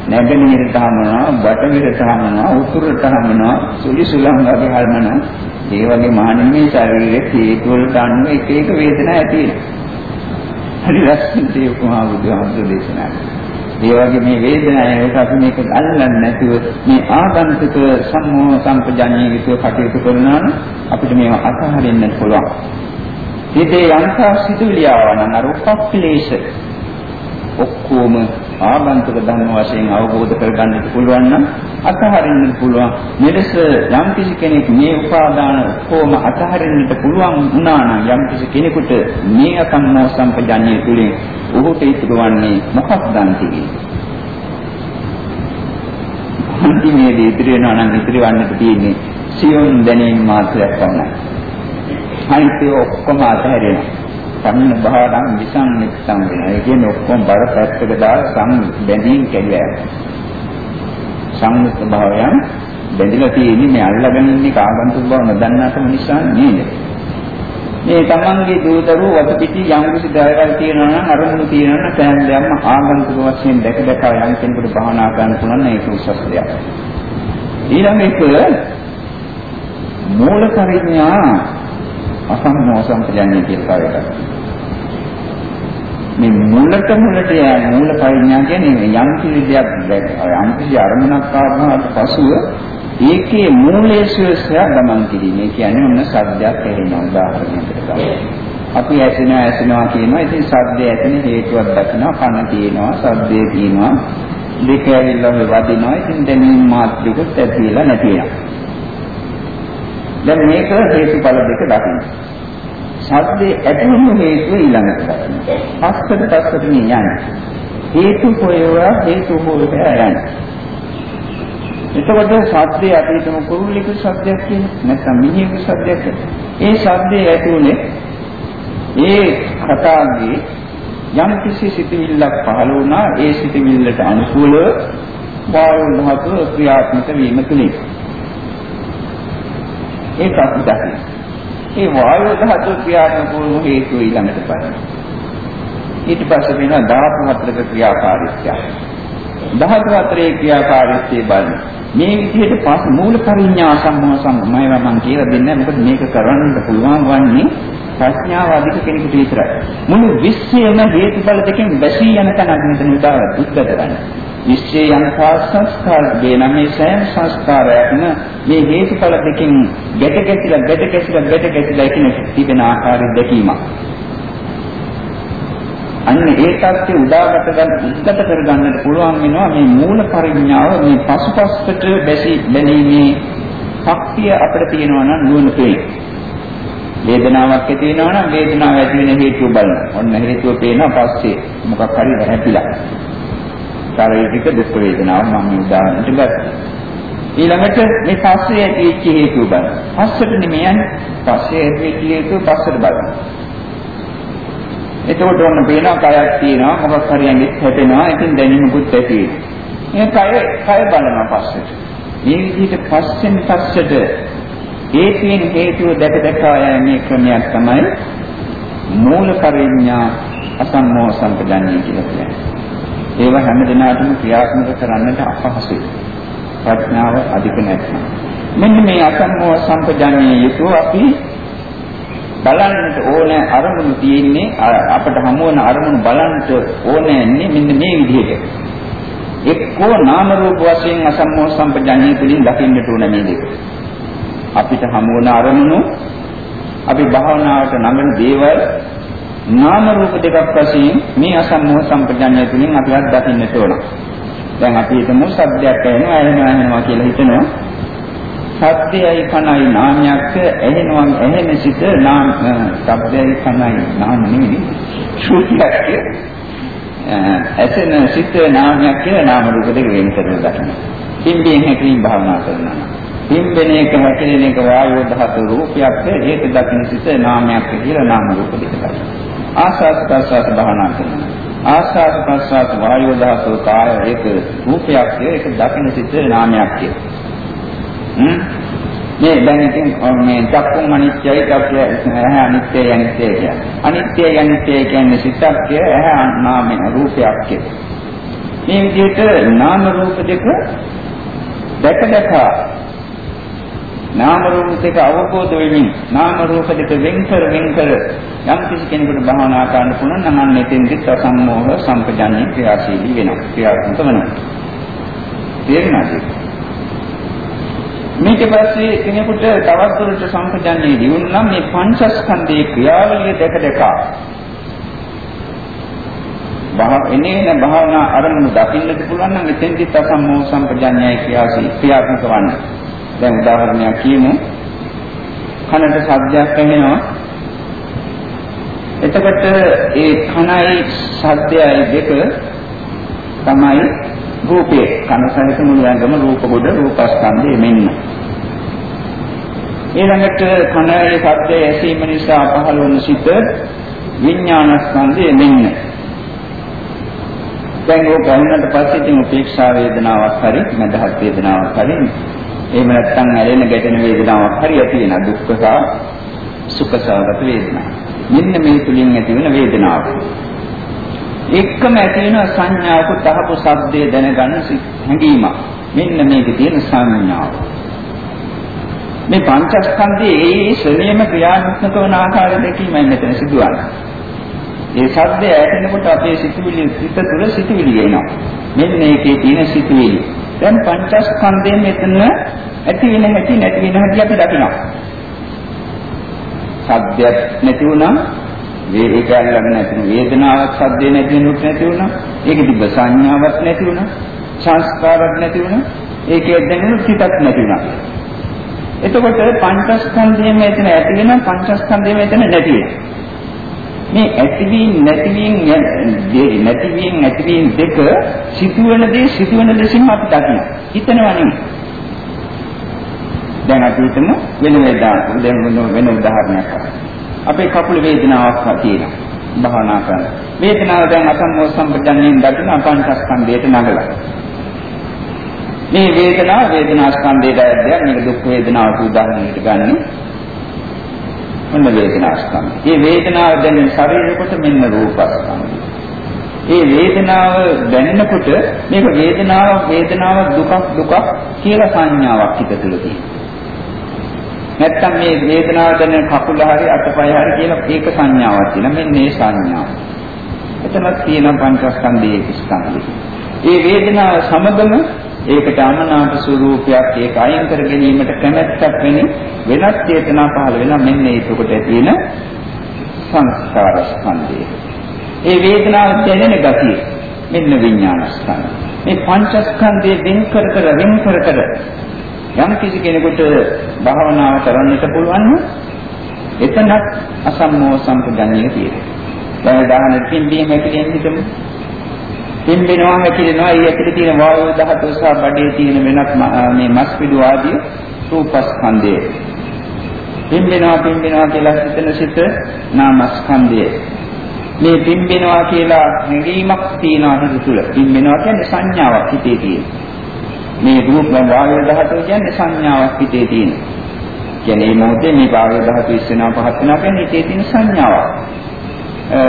නැගෙනහිරට හමනවා බටහිරට හමනවා උතුරට හමනවා සුලි සුලං වගේ හමනවා ඒ වගේ මහණෙනි ශරීරයේ හේතු වලට අනුව එක එක වේදනා ඇති වෙනවා. හරි ලස්සනට ඒ උපමා බුදුහාමුදුරු දේශනා ඒ වගේ මේ වේදනාව අපි මේක අල්ලන්නේ නැතුව මේ ආගන්තුක සම්මෝහ සම්පජාඤ්ඤය විතර කටයුතු කරනවා නම් අපිට මේව අතහරින්න පුළුවන්. හිතේ යන්තා සිතුවිලි ආවනම් අර උපක්ලේශ ඔක්කොම ආගන්තුක ධර්ම වශයෙන් අවබෝධ කරගන්නට පුළුවන් නම් අතහරින්න පුළුවන්. මෙලෙස යම් කිසි කෙනෙක් මේ උපාදාන ඔක්කොම අතහරින්නට පුළුවන් වුණා නම් යම් කිසි කෙනෙකුට මේ අකම්මෝ සම්පජාඤ්ඤය තුලින් ඔහුට ඉතුරු වන්නේ මොකක්ද අන්තිමේ? අන්තිමේදී ඉතිරි වෙනවා නම් ඉතිරි වන්නට තියෙන්නේ සියොන් දැනීම මාත්‍රයක් පමණයි. අනිත් ඔක්කොම අතහැරෙනවා. සම්න භාවයන් විසංනිත්තම් වෙනවා. ඒ කියන්නේ ඔක්කොම බර පැත්තක දාලා සම් බැඳීම් කෙලියක්. සම්මුත භාවයන් බැඳිලා තියෙන්නේ මේ අල්ලගෙන ඉන්නේ කාගන්තුක බව නොදන්නාකම නිසා නේද? මේ තමන්ගේ දූතරු වත පිටි යම් කිසි දයවල් තියෙනවා නම් අරමුණු තියෙනවා නම් සෑම දෙයක්ම ආගන්තුක වශයෙන් දැක දැක යම් කෙනෙකුට භාවනා කරන්න පුළුවන් නම් ඒක උසස් දෙයක්. ඊළඟ එක මූල පරිඥා අසම්මෝහ සම්පජාඤ්ඤය කියලා එකක්. මේ මුලට මුලට යන මූල පරිඥා කියන්නේ යම් කිසි දෙයක් යම් කිසි අරමුණක් ආවම පසුව ඒකේ මූලයේ ගමන් කිරීම. කියන්නේ ඔන්න සත්‍යයක් ඇහෙන උදාහරණයකට ගන්න. අපි ඇසෙන ඇසෙනවා කියනවා. ඉතින් සද්දය ඇතින හේතුවක් දක්නවා. කන තියෙනවා සද්දේ තියෙනවා දෙක ඇවිල්ලා වදිනවා. ඉතින් දැනීම මාත්‍රිකුත් ඇතිලා නැති වෙනවා. දැන් මේක හේතුඵල දෙක දකින්න. සද්දේ ඇතිවෙන හේතුව ඊළඟට දකින්න. පස්සට පස්සට යන්නේ. හේතු හොයවා හේතු හොයවා යන්නේ. එතකොට සද්දේ අතීතම කුරුල්ලික සද්දයක් කියන්නේ නැත්නම් මිනිහෙක සද්දයක්. ඒ සද්දේ ඇතුලේ ඒ කතාවේ යම් කිසි සිතිවිල්ලක් පහළ වුණා ඒ සිතිවිල්ලට අනුකූලව වායු ධාතුව ක්‍රියාත්මක වීම තුලින් ඒක අපි දකිනවා. මේ වායු ධාතු ක්‍රියාත්මක වූ හේතු ඊළඟට බලන්න. ඊට පස්සේ වෙනවා ධාතු හතරක ක්‍රියාකාරීත්වය. ධාතු හතරේ ක්‍රියාකාරීත්වය බලන්න. මේ විදිහට පස් මූල පරිඥා සම්මෝහ සම්මයව මම කියලා දෙන්නේ මොකද මේක කරන්න පුළුවන් වන්නේ ප්‍රඥාව අධික කෙනෙකුට විතරයි. මුළු විශ්වයම හේතුඵල දෙකෙන් බැසී යන තැනක් මෙතන උදාහරණ උද්ගත කරන්නේ. විශ්වයේ යන්තා සංස්කාර දෙන මේ සෑම සංස්කාරයක්ම මේ හේතුඵල දෙකෙන් ගැට ගැසිලා ගැට ගැසිලා ගැට ගැසිලා කියන තිබෙන ආකාරය දැකීමක්. අන්න ඒ தත්ත්වය උදාගත ගන්න උද්ගත කර ගන්නට පුළුවන් වෙනවා මේ මූල පරිඥාව මේ පසුපසට බැසී බැලීමේ ශක්තිය අපිට තියෙනවා නම් නුවණ තුයි. වේදනාවක් ඇති වෙනවා නම් වේදනාව ඇති වෙන හේතුව බලන්න. ඔන්න හේතුව පේනවා පස්සේ මොකක් හරි හැපිලා. ශාරීරික දුක් වේදනාව මම උදාහරණයක් ගත්තා. ඊළඟට මේ පස්සේ ඇතිවෙච්ච හේතුව බලන්න. පස්සට නෙමෙයි පස්සේ ඇතිවෙච්ච හේතුව පස්සට බලන්න. එතකොට ඔන්න පේනවා කයක් තියෙනවා මොකක් හරි ඇඟෙත් හැපෙනවා ඉතින් දැනෙමුකුත් ඇති මේ කය කය බලනවා පස්සට. මේ විදිහට පස්සෙන් පස්සට හේතුයෙන් හේතුව දැක දැක යන්නේ ක්‍රමයක් තමයි මූල පරිඥා අසම්මෝහ සම්පදන්නේ කියලා කියන්නේ. ඒව හැම දිනකටම ක්‍රියාත්මක කරන්නට අපහසුයි. ප්‍රඥාව අධික නැත්නම්. මෙන්න මේ අසම්මෝහ සම්පජාඤ්ඤයේ යුතුව අපි බලන්නට ඕනේ අරමුණු තියෙන්නේ අපිට හමු වෙන අරමුණු බලන්නට ඕනේ මෙන්න මේ විදිහට. එක්කෝ නාම රූප වශයෙන් අසම්මෝහ සම්පජාඤ්ඤය තුලින් දකින්නට ඕනේ මේ දෙක. අපිට හමු වෙන අරමුණු අපි භාවනාවට නඟන දේවල් නාම රූප දෙකක් වශයෙන් මේ අසම්මෝහ සම්පජඤ්ඤය තුලින් අපි අත් දකින්නට ඕන. දැන් අපි හිතමු සද්දයක් ඇහෙනවා ඇහෙනවා ඇහෙනවා කියලා හිතනවා. සද්දයයි කනයි නාමයක් ඇහෙනවා ඇහෙන සිට නාම සද්දයයි කනයි නාම නෙමෙයි. ශුද්ධයක් ඇසෙන සිත් නාමයක් කියලා නාම රූප දෙක වෙන් කරලා ගන්නවා. පිම්බීම හැකලින් භාවනා කරනවා. පිම්බෙන එක හැකලෙන එක වායෝ ධාතු රූපයක් ඒක දකින්න සිත් නාමයක් කියලා නාම රූප දෙක ගන්නවා. ආස්වාද ප්‍රසආස භාවනා කරනවා. ආස්වාද ප්‍රසආස වායෝ ධාතු කාය ඒක රූපයක් ඒක දකින්න සිත් නාමයක් කියලා. මේ දැන් ඉතින් මේ චක්කුම් අනිත්‍යයි චක්කය ඇහැ අනිත්‍යයි අනිත්‍යයි කියන්නේ. අනිත්‍යයි අනිත්‍යයි කියන්නේ සිතක්ය ඇහැ නාමය රූපයක් කියන. මේ විදිහට නාම රූප දෙක දැක දැක නාම රූප දෙක අවබෝධ වෙමින් නාම රූප දෙක වෙන්කර වෙන්කර යම් කිසි කෙනෙකුට භාවනා කරන්න පුළුවන් නම් අන්න එතෙන්දි සම්මෝහ සම්පජාන්නේ ක්‍රියාශීලී වෙනවා. ක්‍රියාත්මක වෙනවා. තේරුණාද? මේක පස්සේ කෙනෙකුට තවත් දුරට සම්පජන්ණය දියුණු මේ පංචස්කන්ධයේ ක්‍රියාවලිය දැක දැක බහ එනේන භාවනා අරමුණු දකින්නට පුළුවන් නම් එතෙන්දි තසම්මෝ සම්පජන්ණයයි ක්‍රියාසී ක්‍රියාත්මක වන්නේ. දැන් උදාහරණයක් කියමු. කනට ශබ්දයක් ඇහෙනවා. එතකොට ඒ කනයි ශබ්දයයි දෙක තමයි රූපේ කන සහිත මුළු ඇඟම රූප කොට රූපස්කන්ධය මෙන්න. ඊළඟට කනයේ ශබ්දය ඇසීම නිසා පහළ වන සිත විඥානස්කන්ධය මෙන්න. දැන් ඕක ගන්නට පස්සේ ඉතින් උපේක්ෂා වේදනාවක් හරි මදහත් වේදනාවක් හරි එහෙම නැත්නම් ඇලෙන ගැටෙන වේදනාවක් හරි ඇති වෙන දුක්ඛ සුඛ සහගත වේදනාව. මෙන්න මේ තුලින් ඇති වෙන වේදනාව. එක්කම ඇති වෙන සංඥාවක තහපු සද්දේ දැනගන්න හැඟීමක්. මෙන්න මේකේ තියෙන සංඥාව. මේ පංචස්කන්ධයේ ඒ ශ්‍රේණියම ක්‍රියාත්මක වන ආකාරය දැකීමයි මෙතන සිදුවන්නේ. ඒ සද්දය ඇහෙනකොට අපේ සිතුවිලි සිත තුළ සිතුවිලි එනවා. මෙන්න මේකේ තියෙන සිතුවිලි. දැන් පංචස්කන්ධයෙන් මෙතන ඇති වෙන හැටි නැති වෙන හැටි අපි දකිනවා. සද්දයක් නැති වුණා ඒක අල්ලගෙන නැතින වේදනාවක් සද්දේ නැති වෙනුත් නැති වුණා. ඒක තිබ්බ සංඥාවක් නැති වුණා. සංස්කාරයක් නැති වුණා. ඒකේ දැනෙන සිතක් නැති වුණා. එතකොට පංචස්කන්ධයෙන් මෙතන ඇති වෙන පංචස්කන්ධයෙන් මෙතන නැති වෙන. මේ ඇතිවීම නැතිවීම නැතිවීම නැතිවීම දෙක සිදුවන දේ සිදුවන ලෙසින්ම අපි දකිනවා. හිතනවා නෙමෙයි. දැන් අපි හිතමු වෙන වේදනා දැන් වෙන උදාහරණයක් කරමු. අපේ කකුල වේදනාවක් තියෙනවා. භාවනා කරන. වේදනාව දැන් අසම්මෝහ සම්පජන්යෙන් දකින පංචස්කන්ධයට නගලා. මේ වේදනාව වේදනා ස්කන්ධයට ඇද්දයක් මේක දුක් වේදනාවට උදාහරණයකට ගන්න. මොන වේදනා ස්කන්ධය. මේ වේදනාව දැනෙන ශරීරෙකට මෙන්න රූපස්කන්ධය. මේ වේදනාව දැනෙනකොට මේක වේදනාව වේදනාව දුකක් දුකක් කියලා සංඥාවක් හිත තුළ තියෙනවා. නැත්තම් මේ වේදනාව දැනෙන කකුල හරි අතපය හරි කියලා ඒක සංඥාවක් තියෙනවා. මෙන්න මේ සංඥාව. එතනක් තියෙන පංචස්කන්ධයේ ස්කන්ධය. මේ වේදනාව සමගම ඒකට අමනාප ස්වરૂපයක් ඒක අයින් කර ගැනීමට කැමැත්තක් වෙන්නේ වෙනත් චේතනා පහළ වෙනවා මෙන්න ඒකට තියෙන සංස්කාර ස්කන්ධය. ඒ වේදනාව දැනෙන ගතිය මෙන්න විඥාන ස්කන්ධය. මේ පංචස්කන්ධයේ වෙන් කර කර වෙන් කර කර යම් කිසි කෙනෙකුට භාවනාව කරන්නට පුළුවන් නම් එතනත් අසම්මෝහ සම්පජන්ණිය තියෙනවා. දැන් උදාහරණයක් පින්බීම හැකලින් හිතමු. පින්බිනවා හැකලිනවා ඒ ඇතුලේ තියෙන වායු දහතු සහ බඩේ තියෙන වෙනත් මේ මස් පිඩු ආදී රූපස්කන්ධය. පින්බිනවා පින්බිනවා කියලා හිතන සිත නාමස්කන්ධය. මේ පින්බිනවා කියලා හැඟීමක් තියෙනවා හිත තුළ. පින්බිනවා කියන්නේ සංඥාවක් හිතේ තියෙනවා. මේ රූප වායු ධාතුව කියන්නේ සංඥාවක් හිතේ තියෙන. කියන්නේ මේ මොහොතේ මේ වායු ධාතුව ඉස්සෙනා පහත් වෙනවා කියන්නේ හිතේ තියෙන සංඥාවක්.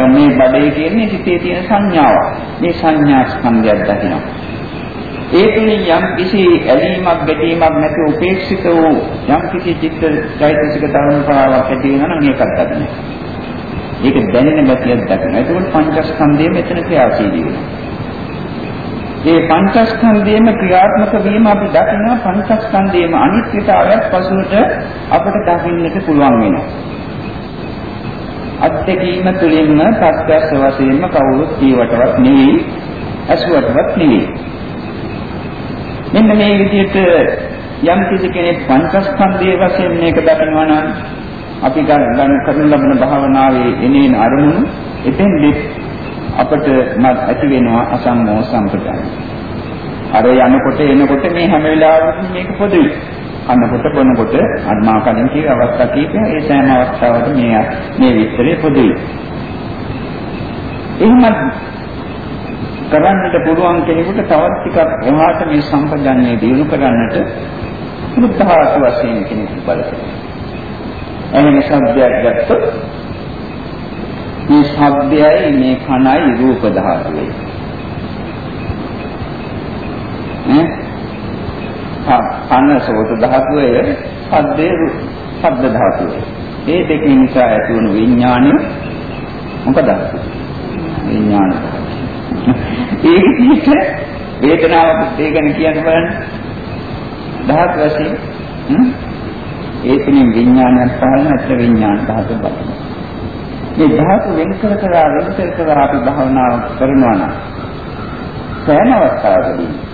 මේ බඩේ කියන්නේ හිතේ තියෙන සංඥාවක්. මේ සංඥා ස්කන්ධයක් දකිනවා. ඒ තුලින් යම් කිසි ඇලීමක් ගැටීමක් නැති උපේක්ෂිත වූ යම් කිසි චිත්ත චෛතසික ධර්මතාවක් ඇති වෙනවා නම් ඒකත් දකිනවා. ඒක දැනෙන ගතියක් දකිනවා. ඒකෝට පංචස්කන්ධය මෙතන ක්‍රියාශීලී වෙනවා. මේ පංචස්කන්ධයේම ක්‍රියාත්මක වීම අපි දකිනවා පංචස්කන්ධයේම අනිත්‍යතාවයක් පසුවට අපට දකින්නට පුළුවන් වෙනවා. අත්දැකීම තුළින්ම ප්‍රත්‍යක්ෂ වශයෙන්ම කවුරුත් ජීවටවත් නෙවෙයි අසුවටවත් නෙවෙයි. මෙන්න මේ විදිහට යම් කිසි කෙනෙක් පංචස්කන්ධයේ වශයෙන් මේක දකිනවා නම් අපි ගන්න කරන ලබන භාවනාවේ එනේන අරමුණු එතෙන්දී අපට ඇති වෙනවා අසම්මෝහ සම්පදාය. අර යනකොට එනකොට මේ හැම වෙලාවෙම මේක පොදුයි. අන්නකොට බොනකොට අන්මා කලින් කිය අවස්ථා කීපය ඒ සෑම අවස්ථාවකම මේ මේ විස්තරේ පොදුයි. එහෙම කරන්නට පුළුවන් කෙනෙකුට තවත් ටිකක් එහාට මේ සම්පජන්ණය දියුණු කරන්නට බුද්ධාත වශයෙන් කෙනෙකු බලපෑයි. එහෙම ශබ්දයක් ගත්තොත් මේ ශබ්දයයි මේ කනයි රූප ධාතුවේ. ඈ කන සෝත ධාතුවය සද්දේ ශබ්ද ධාතුවය. මේ දෙකේ නිසා ඇතිවන විඥාණය මොකද? විඥාන. ඒක පිට වේදනාව පුතේ ගැන කියන්න බලන්න. ධාතු වශයෙන් ඒ තුنين විඥානයක් පහළම ඇත්ත විඥාන ධාතු බලන්න. මේ ධාතු වෙන් කර කර වෙන් කර කර අපි භාවනාව කරනවා නම් සෑම අවස්ථාවකදී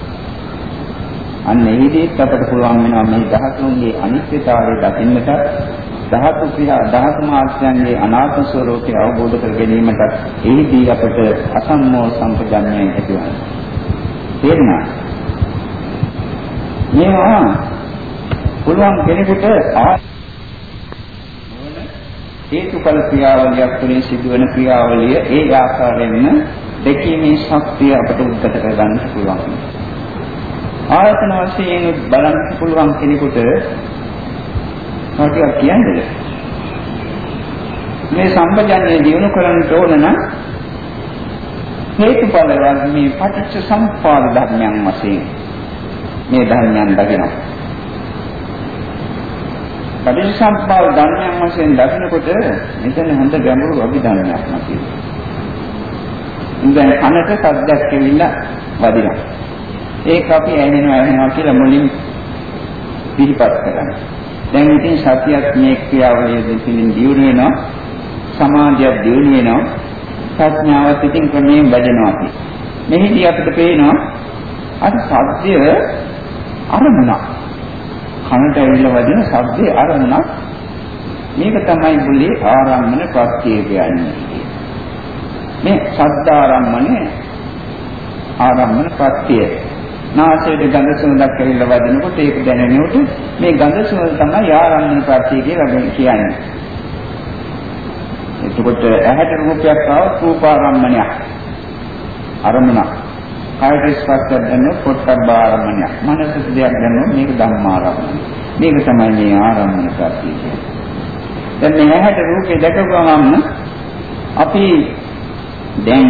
අන්න එහිදීත් අපට පුළුවන් වෙනවා මේ ධාතුන්ගේ අනිත්‍යතාවය දකින්නට ධාතු ක්‍රියා ධාතු මාත්‍යයන්ගේ අනාත්ම ස්වરૂපය අවබෝධ කර ගැනීමට එහිදී අපට අසම්මෝහ සම්පජන්ණය ඇති වෙනවා. තේරුණා? මේවා පුළුවන් කෙනෙකුට හේතුඵල ක්‍රියාවලියක් තුළින් සිදුවන ක්‍රියාවලිය ඒ ආකාරයෙන්ම දෙකීමේ ශක්තිය අපට උද්ගත කරගන්න පුළුවන්. ආයතන වශයෙන් බලන්න පුළුවන් කෙනෙකුට මොකක්ද කියන්නේ? මේ සම්පජන්‍ය දිනු කරන්න ඕන නම් හේතුඵල මේ පටිච්ච සම්පාද ධර්මයන් වශයෙන් මේ ධර්මයන් දකිනවා. පටිච්ච සම්පාද ධර්මයන් වශයෙන් දකිනකොට මෙතන හොඳ ගැඹුරු අභිධර්මයක් නැති. දැන් කනට සද්දයක් කෙවිලා වදිනවා. ඒක අපි ඇහෙනවා ඇහෙනවා කියලා මුලින් පිළිපත් කරන්නේ. දැන් ඉතින් සතියක් මේ ක්‍රියාවලිය දෙකින් දියුණු වෙනවා. සමාධියක් දියුණු වෙනවා. ප්‍රඥාවත් ඉතින් ක්‍රමයෙන් වැඩෙනවා අපි. මෙහිදී අපිට පේනවා අර සත්‍ය අරමුණක්. කනට ඇවිල්ලා වදින ශබ්දේ අරමුණක්. මේක තමයි බුලේ ආරම්මන ප්‍රත්‍ය කියන්නේ. මේ ශබ්දාරම්මනේ ආරම්මන ප්‍රත්‍යය. නාසයේ ගඳ සුවඳක් ඇවිල්ලා වදිනකොට ඒක දැනෙනකොට මේ ගඳ සුවඳ තමයි ආරම්මන ප්‍රත්‍ය කියලා කියන්නේ. එතකොට ඇහැට රූපයක් ආවොත් රූපාරම්මණයක්. අරමුණක්. කායික ස්පර්ශයක් දැනෙන පොට්ටබ්බ ආරම්මණයක්. මනසට දෙයක් දැනෙන මේක ධම්මාරම්මණය. මේක තමයි මේ ආරම්මන ප්‍රත්‍ය කියන්නේ. දැන් මේ ඇහැට රූපේ දැකගමම අපි දැන්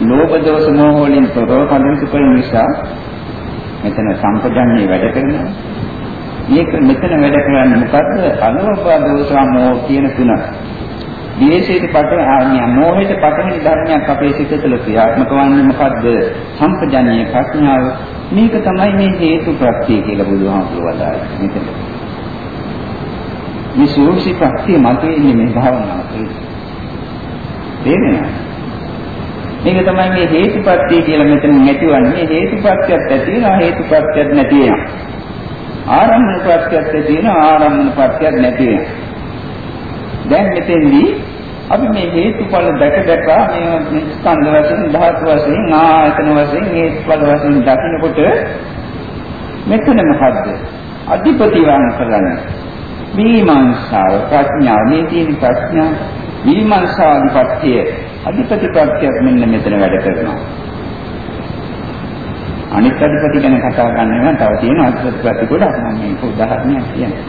ලෝභ දෝෂ මොහ වලින් තොරව කඳුතු කරන නිසා මෙතන සම්පජන්ණේ වැඩ කරනවා. මේක මෙතන වැඩ කරන්නේ මොකද්ද? අනුභව දෝෂ මොහ කියන තුන. විශේෂයට පට ආඥා මොහේට පටවෙන ධර්මයක් අපේ සිත තුළ ක්‍රියාත්මක වන්නේ මොකද්ද? සම්පජන්ණේ ප්‍රඥාව. මේක තමයි මේ හේතු ප්‍රත්‍ය කියලා බුදුහාමුදුරුවෝ වදාළේ. මෙතන. මේ සෝෂි ප්‍රත්‍ය මතුවෙන්නේ මේ භාවනාව තුළ. තේරෙනවද? මේක තමයි මේ හේතුපත්‍ය කියලා මෙතන නැතිවන්නේ. මේ හේතුපත්‍යත් ඇති වෙනවා හේතුපත්‍යත් නැති වෙනවා. ආරම්භන පත්‍යත් ඇති වෙනවා ආරම්භන පත්‍යත් නැති වෙනවා. දැන් මෙතෙන්දී අපි මේ හේතුඵල දැක දැක මේ ස්කන්ධ වශයෙන් ධාතු වශයෙන් ආයතන වශයෙන් හේතුඵල වශයෙන් දකිනකොට මෙතන මොකද්ද? අධිපති වං කරන්නේ. මීමාංශාව ප්‍රඥාව මේ තියෙන ප්‍රඥා මීමාංශාධිපත්‍යය අධිපති ප්‍රත්‍යක් මෙන්න මෙතන වැඩ කරනවා. අනිත් අධිපති ගැන කතා කරනවා තව තියෙන අධිපති ප්‍රති ගොඩක් මම මේක උදාහරණයක් කියන්නේ.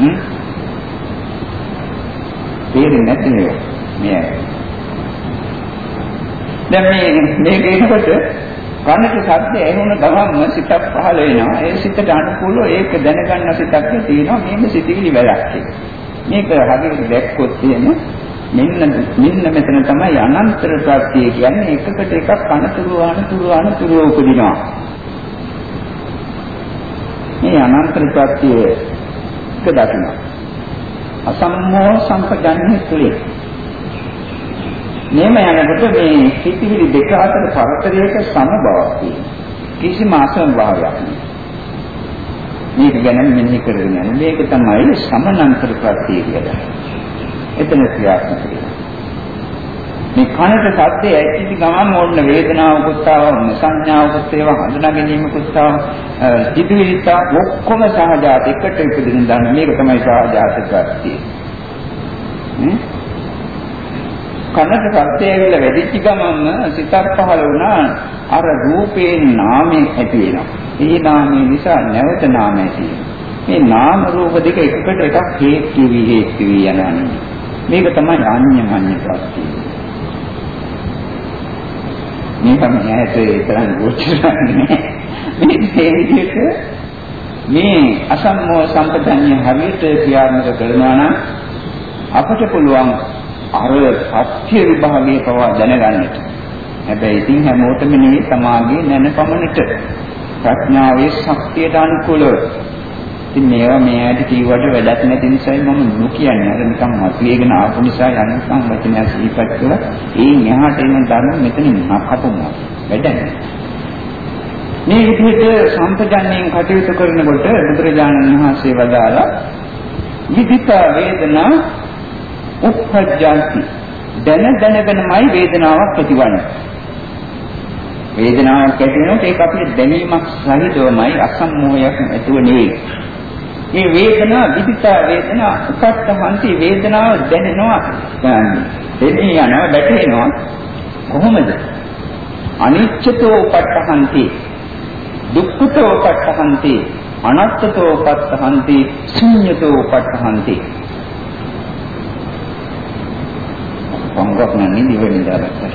හ්ම්. තේරෙන්නේ නැති නේද? මේ දැන් මේ මේක එනකොට කනට ශබ්ද ඇහුණ ගමන්ම සිතක් පහළ වෙනවා. ඒ සිතට අනුකූලව ඒක දැනගන්න සිතක් තියෙනවා. මේක සිතිවිලි වැඩක්. මේක හරියට දැක්කොත් තියෙන්නේ මෙන්න මෙන්න මෙතන තමයි අනන්තර ප්‍රත්‍ය කියන්නේ එකකට එකක් අනතුරු අනතුරු අනතුරු උපදිනවා. මේ අනන්තර ප්‍රත්‍ය එක දකින්න. අසම්මෝහ සම්පජන්‍ය තුලින් මේම යනකොට මේ සිතිවිලි දෙක අතර පරතරයක සමබවක් තියෙනවා. කිසිම අසමභාවයක් නෑ. මේක ගැන මෙනෙහි කරගෙන යන මේක තමයි සමනන්තර ප්‍රත්‍ය කියලා. එතන ක්‍රියාත්මක වෙනවා. මේ කනට සද්දේ ඇවිත් ගමන් ඕන වේදනාවකුත් ආවම සංඥාවකුත් ඒවා හඳුනා ගැනීමකුත් ආව සිදුවිලිත් ඔක්කොම සහජාත එකට ඉපදින දන්න මේක තමයි සහජාත ප්‍රත්‍යය. කනට සද්දේ ඇවිල්ලා වැඩිච්ච ගමන්ම සිතක් පහළ වුණා අර රූපේ නාමයෙන් ඇති වෙනවා. ඒ නාමය නිසා නැවත නාම ඇති මේ නාම රූප දෙක එකට එකක් හේතු වී හේතු වී යනවා. මේක තමයි අඤ්ඤමඤ්ඤ ප්‍රත්‍යය. මේක මම ඇත්තේ තරම් ගොච්චරන්නේ මේ විදිහට මේ අසම්මෝ සම්පදන්නේ හරියට ක්‍රියාත්මක කරනවා නම් අපට පුළුවන් අර සත්‍ය විභාගයේ පවා දැනගන්නට. හැබැයි ඉතින් හැමෝටම නෙවෙයි සමාගයේ නැනපමණට ප්‍රඥාවේ ශක්තියට අනුකූලව. ඉතින් මේවා මේ ඇයිද කීවට වැඩක් නැති නිසායි මම නොකියන්නේ. අර නිකන් මතුවේගෙන ආපු නිසා යන්නකම් වචනය සිහිපත් කළා. ඒ මෙහාට එන ධර්ම මෙතනින් හපුණා. වැඩක් මේ විදිහට සම්පජන්යෙන් කටයුතු කරනකොට බුදුරජාණන් වහන්සේ වදාලා විදිත වේදනා උප්පජ්ජಂತಿ දැන දැනගෙනමයි වේදනාවක් ඇතිවන්නේ වේදනාවක් ඇති වෙනකොට ඒක අපිට දැනීමක් සහිතවමයි අසම්මෝහයක් ඇතුව නෙවෙයි මේ වේදනාව විදිතා වේදනා උපත්තහන්ති වේදනාව දැනෙනවා. දෙන්නේ යනවා වැටෙනවා කොහොමද? අනිච්චතෝ උපත්තහන්ති දුක්ඛතෝ උපත්තහන්ති අනත්තතෝ උපත්තහන්ති ශුන්‍යතෝ උපත්තහන්ති. පංගක් නැන්නේ නිවෙන්න දාගත්තා.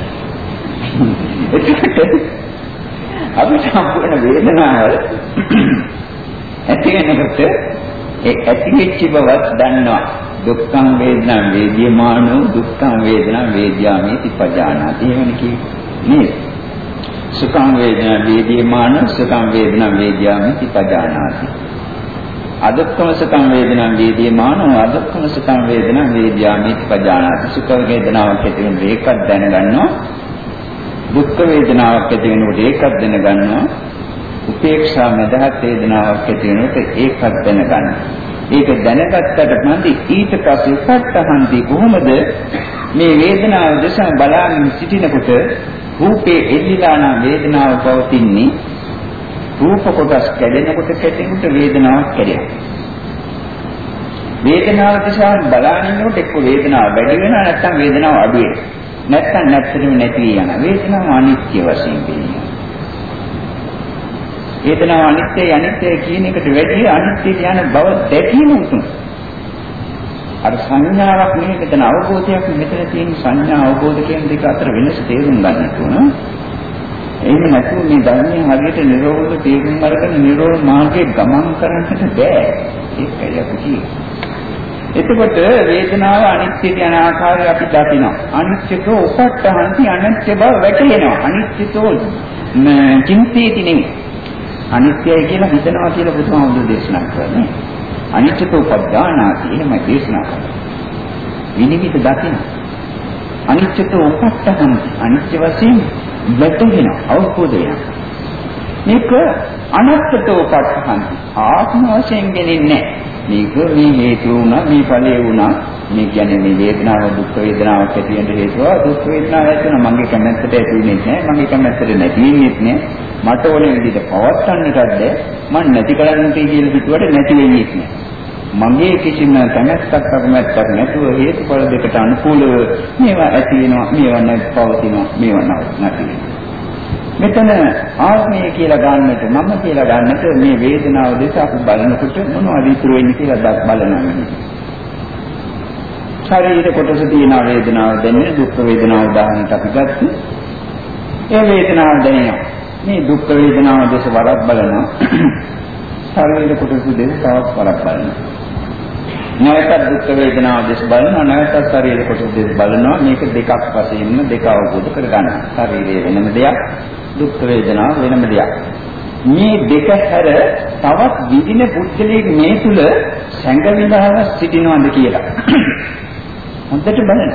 අපි සම්පූර්ණ වේදනාව ඇති වෙනකොට ඒ ඇති වෙච්ච බවත් දන්නවා. දුක්ඛං වේදනා වේද්‍යමානෝ දුක්ඛං වේදනා වේද්‍යාමේති පජානාති. එහෙමනේ කිව්වේ. සුඛං වේදනා වේද්‍යමාන සුඛං වේදනා වේද්‍යාමේති පජානාති. අදුක්කම සුඛං වේදනං වේදියමානෝ අදුක්කම සුඛං වේදනං වේදියාමිති පජානාති සුඛ වේදනාවක් ඇති වෙන එකක් දැනගන්නවා දුක්ඛ වේදනාවක් ඇති වෙනකොට ඒකක් දැනගන්නවා උපේක්ෂා මදහත් වේදනාවක් ඇති වෙනකොට ඒකක් දැනගන්නවා ඒක දැනගත්තට පස්සේ ඊට පස්සේ උපට්ඨහන්ති කොහොමද මේ වේදනාව දෙස බලාගෙන සිටිනකොට රූපේ එල්ලිලා නම් වේදනාව පවතින්නේ රූප කොටස් කැඩෙනකොට කැටෙනකොට වේදනාවක් කැඩෙනවා. වේදනාව දිහා බලාගෙන ඉන්නකොට එක්ක වේදනාව වැඩි වෙනවා නැත්නම් වේදනාව අඩු වෙනවා. නැත්නම් නැත්තරම නැති යනවා. වේදනාව අනිත්‍ය වශයෙන් පේනවා. වේදනාව අනිත්‍යයි අනිත්‍යයි කියන එකට වැඩි අනිත්‍ය කියන බව දැකීම උතුම්. අර සංඥාවක් නෙවෙයි මෙතන අවබෝධයක් මෙතන තියෙන සංඥා අවබෝධ කියන දෙක අතර වෙනස තේරුම් ගන්නට ඕන. එහෙම නැතුව මේ ධර්මයේ හරියට නිරෝධ තේරුම් අරගෙන නිරෝධ මාර්ගයේ ගමන් කරන්නට බෑ. ඒකයි අපි කියන්නේ. එතකොට වේදනාව අනිත්‍ය යන ආකාරය අපි දකිනවා. අනිත්‍යතෝ උපට්ඨහන්ති අනිත්‍ය බව වැටහෙනවා. අනිත්‍යතෝ චින්තේති නෙමෙයි. අනිත්‍යයි කියලා හිතනවා කියලා බුදුහාමුදුරු දේශනා කරන්නේ. අනිත්‍යතෝ පඥානාති එහෙම දේශනා කරනවා. විනිවිද දකින්න. අනිත්‍යතෝ උපට්ඨහන්ති අනිත්‍ය වශයෙන් වැටහෙන අවබෝධ වෙනවා. මේක අනත්තතෝ පස්සහන්ති ආත්ම වශයෙන් ගෙනින්නේ මේක මේ හේතු වුණා මේ ඵලයේ වුණා මේ කියන්නේ මේ වේදනාව දුක් වේදනාවක් ඇති වෙන හේතුව දුක් වේදනාවක් ඇති වෙන මගේ කැමැත්තට ඇති වෙන්නේ නැහැ. මගේ කැමැත්තට නැති වෙන්නේ නැහැ. මට ඕනේ විදිහට පවත්න්නටද මම නැති කරන්න කියලා හිතුවට නැති වෙන්නේ නැහැ. මගේ කිසිම කැමැත්තක් අකමැත්තක් නැතුව හේතුඵල දෙකට අනුකූලව මේවා ඇති වෙනවා මේවා නැති පවතිනවා මේවා නැති වෙනවා. මෙතන ආත්මය කියලා ගන්නට මම කියලා ගන්නට මේ වේදනාව දෙස අපි බලනකොට මොනවද ඉතුරු වෙන්නේ කියලා බලනවා. ශරීර කොටස තියෙන වේදනාව දැනෙන දුක් වේදනාව උදාහරණයක් අපි ගත්තා. ඒ වේදනාව දැනෙනවා. මේ දුක් වේදනාව දෙස වරක් බලනවා. ශරීර කොටස දෙස තවත් වරක් බලනවා. නැවතත් දුක් වේදනාව දෙස බලනවා නැවතත් ශරීර කොටස දෙස බලනවා මේක දෙකක් වශයෙන්ම දෙක අවබෝධ කරගන්නවා. ශරීරයේ වෙනම දෙයක් දුක් වේදනාව වෙනම දෙයක්. මේ දෙක හැර තවත් විදින පුද්ගලයෙක් මේ තුල සංගවිලාව සිටිනවද කියලා. හොඳට බලන්න.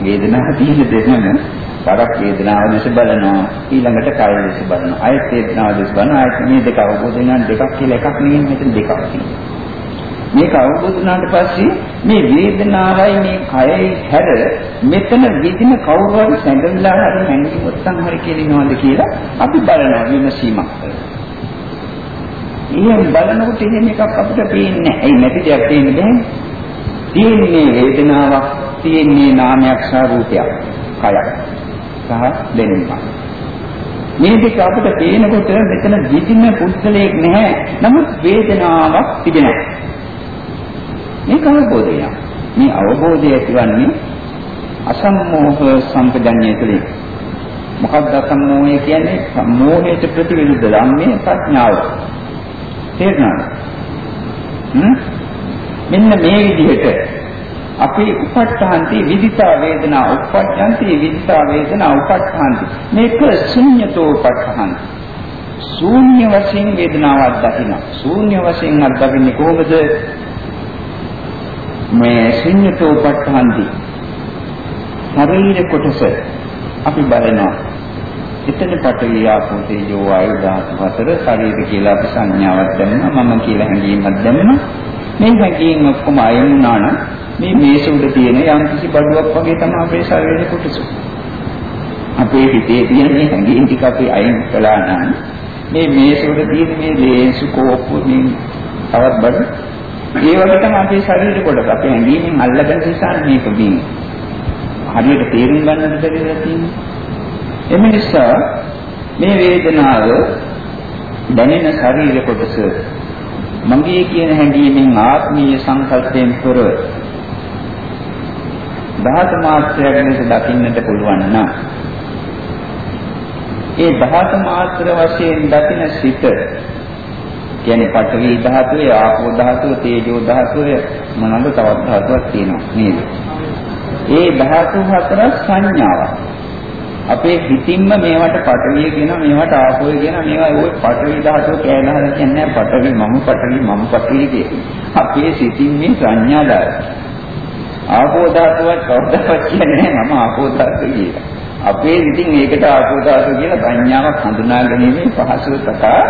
වේදනාව තියෙන දෙන්නම වරක් වේදනාව දැස බලනවා ඊළඟට කය දැස බලනවා ආයත වේදනාව දැස බලනවා ආයත මේ දෙක අවබෝධ වෙනවා දෙකක් කියලා එකක් නෙවෙයි මෙතන දෙකක් තියෙනවා මේක අවබෝධ වුණාට පස්සේ මේ වේදනාවයි මේ කයයි හැර මෙතන විදින කවුරු හරි සැඟවිලා හරි හැංගිමොත්තන් හරි කියනවාද කියලා අපි බලනවා විමසීමක් කරලා. එහෙනම් බලනකොට එහෙම එකක් අපිට පේන්නේ නැහැ. ඒ නැති දෙයක් පේන්නේ නැහැ. තියෙන්නේ වේදනාවක්, තියෙන්නේ නාමයක් සහ රූපයක්. කයක්. සහ දැනීමක්. මේ දෙක අපිට පේනකොට මෙතන විදින පුද්ගලයෙක් නැහැ. නමුත් වේදනාවක් තිබෙනවා. මේක අවබෝධය. මේ අවබෝධය ඇතිවන්නේ අසම්මෝහ සම්පජඤ්ඤය තුළින්. මොකක්ද අසම්මෝහය කියන්නේ? මෝහයට ප්‍රතිවිරුද්ධ ධම්මේ ප්‍රඥාව. තේරුණාද? හ්ම්? මෙන්න මේ විදිහට අපි උපට්ඨාන්ති විදිතා වේදනා උපට්ඨාන්ති විදිතා වේදනා උපට්ඨාන්ති මේක ශුන්‍යතෝ උපට්ඨාන්ති ශූන්‍ය වශයෙන් වේදනාවක් දකින්න ශූන්‍ය වශයෙන් අත්දකින්නේ කොහොමද? මේ ශුන්‍යතෝ උපට්ඨාන්ති ශරීර කොටස අපි බලනවා. එතන පටවිය ආපෝ තේජෝ වායු ධාතු හතර ශරීර කියලා අපි සංඥාවක් දැම්මා මම කියලා හැඟීමක් දැම්මා. මේ හැඟීම් ඔක්කොම අයින් වුණා නම් මේ මේස උඩ තියෙන යම් කිසි බඩුවක් වගේ තමයි අපේ ශරීරයේ කොටස. අපේ හිතේ තියෙන මේ හැඟීම් ටික අපි අයින් කළා නම් මේ මේස උඩ තියෙන මේ ලේසු කෝප්පු මේ තවත් බඩු ඒ වගේ තමයි අපේ ශරීර කොටස. අපේ හැඟීමෙන් අල්ලගෙන නිසා මේක බින්. හරියට තේරුම් ගන්නට බැරිලා තියෙන්නේ. එම නිසා මේ වේදනාව දැනෙන ශරීර කොටස මගේ කියන හැඟීමෙන් ආත්මීය සංකල්පයෙන් තොරව ධාතු මාත්‍රයක් ලෙස දකින්නට පුළුවන් නම් ඒ ධාතු මාත්‍ර වශයෙන් දකින සිත කියන්නේ පඨවි ධාතුවේ ආපෝ ධාතුවේ තේජෝ ධාතුවේ මොනවාද තවත් ධාතුවක් තියෙනවා නේද? ඒ ධාතු හතර සංඥාවක්. අපේ හිතින්ම මේවට පඨවිය කියනවා මේවට ආපෝය කියනවා මේවා ওই පඨවි ධාතුව කෑනහලා කියන්නේ පඨවි මම පඨවි මම පඨවි කියන්නේ. අපේ සිතින් මේ සංඥා දාලා ආපෝ ධාතුවත් කවදාවත් කියන්නේ මම ආපෝ ධාතුව කියලා. අපේ ඉතින් ඒකට ආපෝ ධාතුව කියලා සංඥාවක් හඳුනා ගැනීමේ පහසුව තකා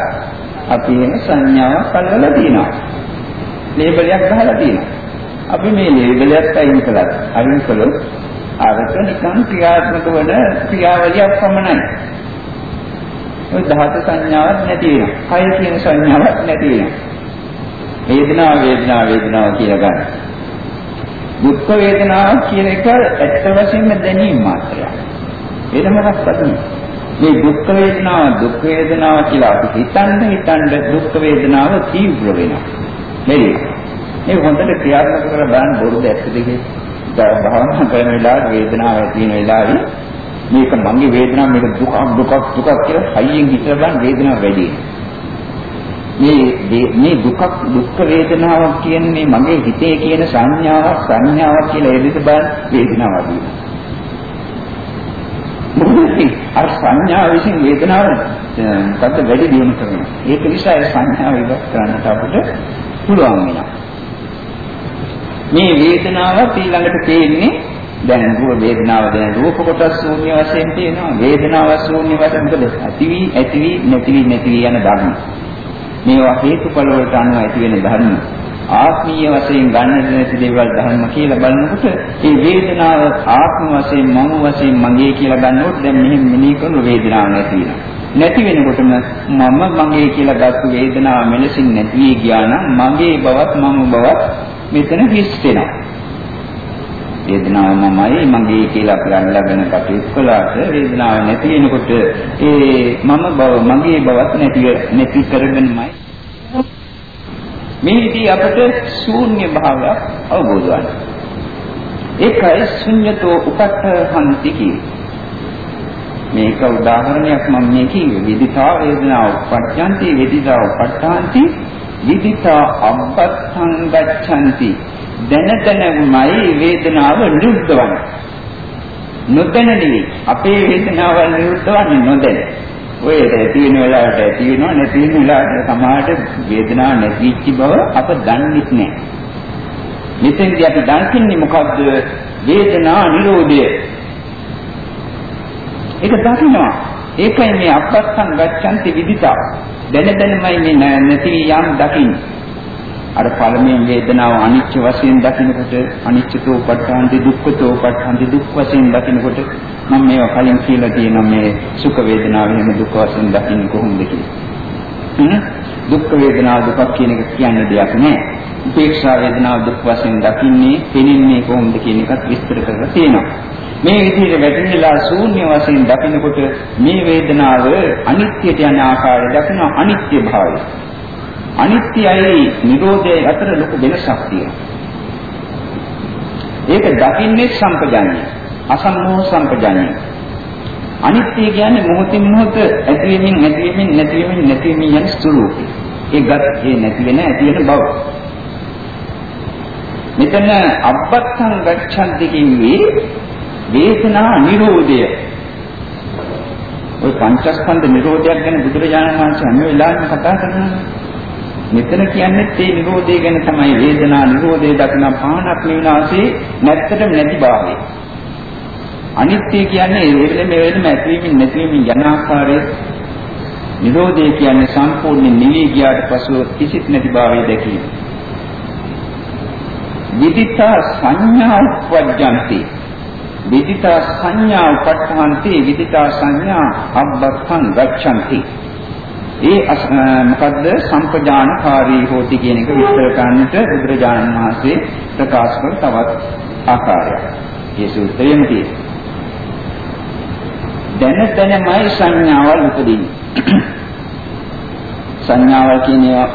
අපි එන සංඥාවක් අල්ලලා තියෙනවා. ලේබලයක් ගහලා තියෙනවා. අපි මේ ලේබලයක් අයින් කළා. අයින් කළොත් ආරක නිකන් ක්‍රියාත්මක වන ක්‍රියාවලියක් පමණයි. ඔය ධාතු සංඥාවක් නැති වෙනවා. කය කියන සංඥාවක් නැති වෙනවා. වේදනාව වේදනාව වේදනාව කියලා ගන්න. දුක් වේදනාව කියන එක ඇත්ත වශයෙන්ම දැනීම මාත්‍රයක්. වෙන මොකක්වත් මේ දුක් වේදනාව දුක් වේදනාව කියලා අපි හිතන්න හිතන්න දුක් වේදනාව තීව්‍ර වෙනවා. නෙවෙයි. මේ හොඳට ක්‍රියාත්මක කරලා බලන්න බොරුද ඇත්ත දෙකේ. භාවනා කරන වෙලාවට වේදනාව ඇති වෙන වෙලාවේ මේක මගේ වේදනාව මේක දුක දුක දුක කියලා හයියෙන් හිතලා බලන්න වේදනාව වැඩි වෙනවා. මේ මේ දුක දුක් වේදනාවක් කියන්නේ මගේ හිතේ කියන සංඥාවක් සංඥාවක් කියලා එදිට බලන වේදනාවක් දිනවා. මොකද අර සංඥාව විසින් වේදනාව මොකද්ද වැඩි දියුණු කරනවා. ඒක නිසා ඒ සංඥාව ඉවත් කරන්නට අපිට පුළුවන් වෙනවා. මේ වේදනාව ඊළඟට තියෙන්නේ දැන් රූප වේදනාව දැන් රූප කොටස් ශූන්‍ය වශයෙන් තියෙනවා වේදනාව ශූන්‍ය වශයෙන් මොකද ඇතිවි ඇතිවි නැතිවි නැතිවි යන ධර්ම මේවා හේතුඵල වලට අනුව ඇති වෙන ධර්ම. ආත්මීය වශයෙන් ගන්න නැති දේවල් ධර්ම කියලා බලනකොට ඒ වේදනාව ආත්ම වශයෙන් මම වශයෙන් මගේ කියලා ගන්නකොට දැන් මෙහෙම මෙනෙහි කරන වේදනාවක් නැති වෙනවා. නැති වෙනකොටම මම මගේ කියලා ගත්ත වේදනාව මෙලෙසින් නැති වී ගියා නම් මගේ බවත් මම බවත් මෙතන හිස් වෙනවා. වේදනාව මමයි මගේ කියලා අපි අල්ලගෙන කටයුතු කළාට වේදනාව නැති වෙනකොට ඒ මම බව මගේ බවත් නැති නැති කරගෙනමයි මේකදී අපට ශූන්‍ය භාවයක් අවබෝධ වෙනවා. ඒකයි ශුන්‍යතෝ උපට්ඨහන්ති කියන්නේ. මේක උදාහරණයක් මම මේ කිව්වේ විදිතා වේදනාව උපට්ඨන්ති විදිතා උපට්ඨහන්ති විදිතා අබ්බත්තං ගච්ඡanti දැන දැනමයි වේදනාව නිරුද්ධ වන්නේ. නොදැන නෙවෙයි. අපේ වේදනාව නිරුද්ධ වන්නේ නොදැන. ඔය තියෙන වෙලාවට තියෙනවා නැති වෙන වෙලාවට සමාහට වේදනාවක් නැතිච්ච බව අප දන්නේ නැහැ. මෙතෙන්දී අපි දකින්නේ මොකද්ද? වේදනා නිරෝධය. ඒක දකින්නවා. ඒකයි මේ අපස්සන් ගච්ඡanti විදිතා. දැන දැනමයි මේ නැති යම් දකින්නේ. අර පළමුවෙන් වේදනාව අනිත්‍ය වශයෙන් දකිනකොට අනිත්‍යතෝ පට්ඨාන්ති දුක්ඛතෝ පට්ඨාන්ති දුක් වශයෙන් දකිනකොට මම මේවා කලින් කියලා තියෙනවා මේ සුඛ වේදනාව වෙන දුක් වශයෙන් දකින්නේ කොහොමද කියලා. දුක් වේදනාව දුකක් කියන එක කියන්න දෙයක් නෑ. උපේක්ෂා වේදනාව දුක් වශයෙන් දකින්නේ, පෙනෙන්නේ කොහොමද කියන එකත් විස්තර කරලා තියෙනවා. මේ විදිහට වැටහිලා ශූන්‍ය වශයෙන් දකිනකොට මේ වේදනාව අනිත්‍යයට යන ආකාරය දකින අනිත්‍ය භාවය. අනිත්‍යයි නිරෝධය අතර ලොකු වෙනසක් තියෙනවා. ඒක දකින්නේ සම්පජාඤ්ඤය. අසම්මෝහ සම්පජාඤ්ඤය. අනිත්‍ය කියන්නේ මොහොතින් මොහොත ඇතිවීමෙන් නැතිවීමෙන් නැතිවීමෙන් නැතිවීමෙන් යන ස්වરૂපය. ඒ ගත් ඒ නැති වෙන ඇති වෙන බව. මෙතන අබ්බත්තං ගච්ඡන්ති කිව්වේ වේදනා නිරෝධය. ওই පංචස්කන්ධ නිරෝධයක් ගැන බුදුරජාණන් වහන්සේ හැම වෙලාවෙම කතා කරනවා. මෙතන කියන්නේ තේ නිරෝධය ගැන තමයි වේදනා නිරෝධය දක්න පහනක් නිවිනාසේ නැත්තටම නැති භාවය. අනිත්‍ය කියන්නේ ඒ වෙලෙම මේ වෙලෙම ඇතිවීම නැතිවීම යන ආකාරය. නිරෝධය කියන්නේ සම්පූර්ණ නිවි ගියාට පසු කිසිත් නැති භාවය දැකීම. විදිතා සංඥා උපජ්ජන්ති විදිතා සංඥා උපට්ඨහන්ති විදිතා සංඥා අබ්බත්තං ගච්ඡanti ඒ මොකද්ද සම්පජානකාරී හෝති කියන එක විස්තර කරන්නට බුදුරජාණන් වහන්සේ ප්‍රකාශ කර තවත් ආකාරයක්. මේ සූත්‍රයෙන් තියෙන්නේ. දැන දැනමයි සංඥාවල් උපදින්නේ. සංඥාවල් කියන ඒවා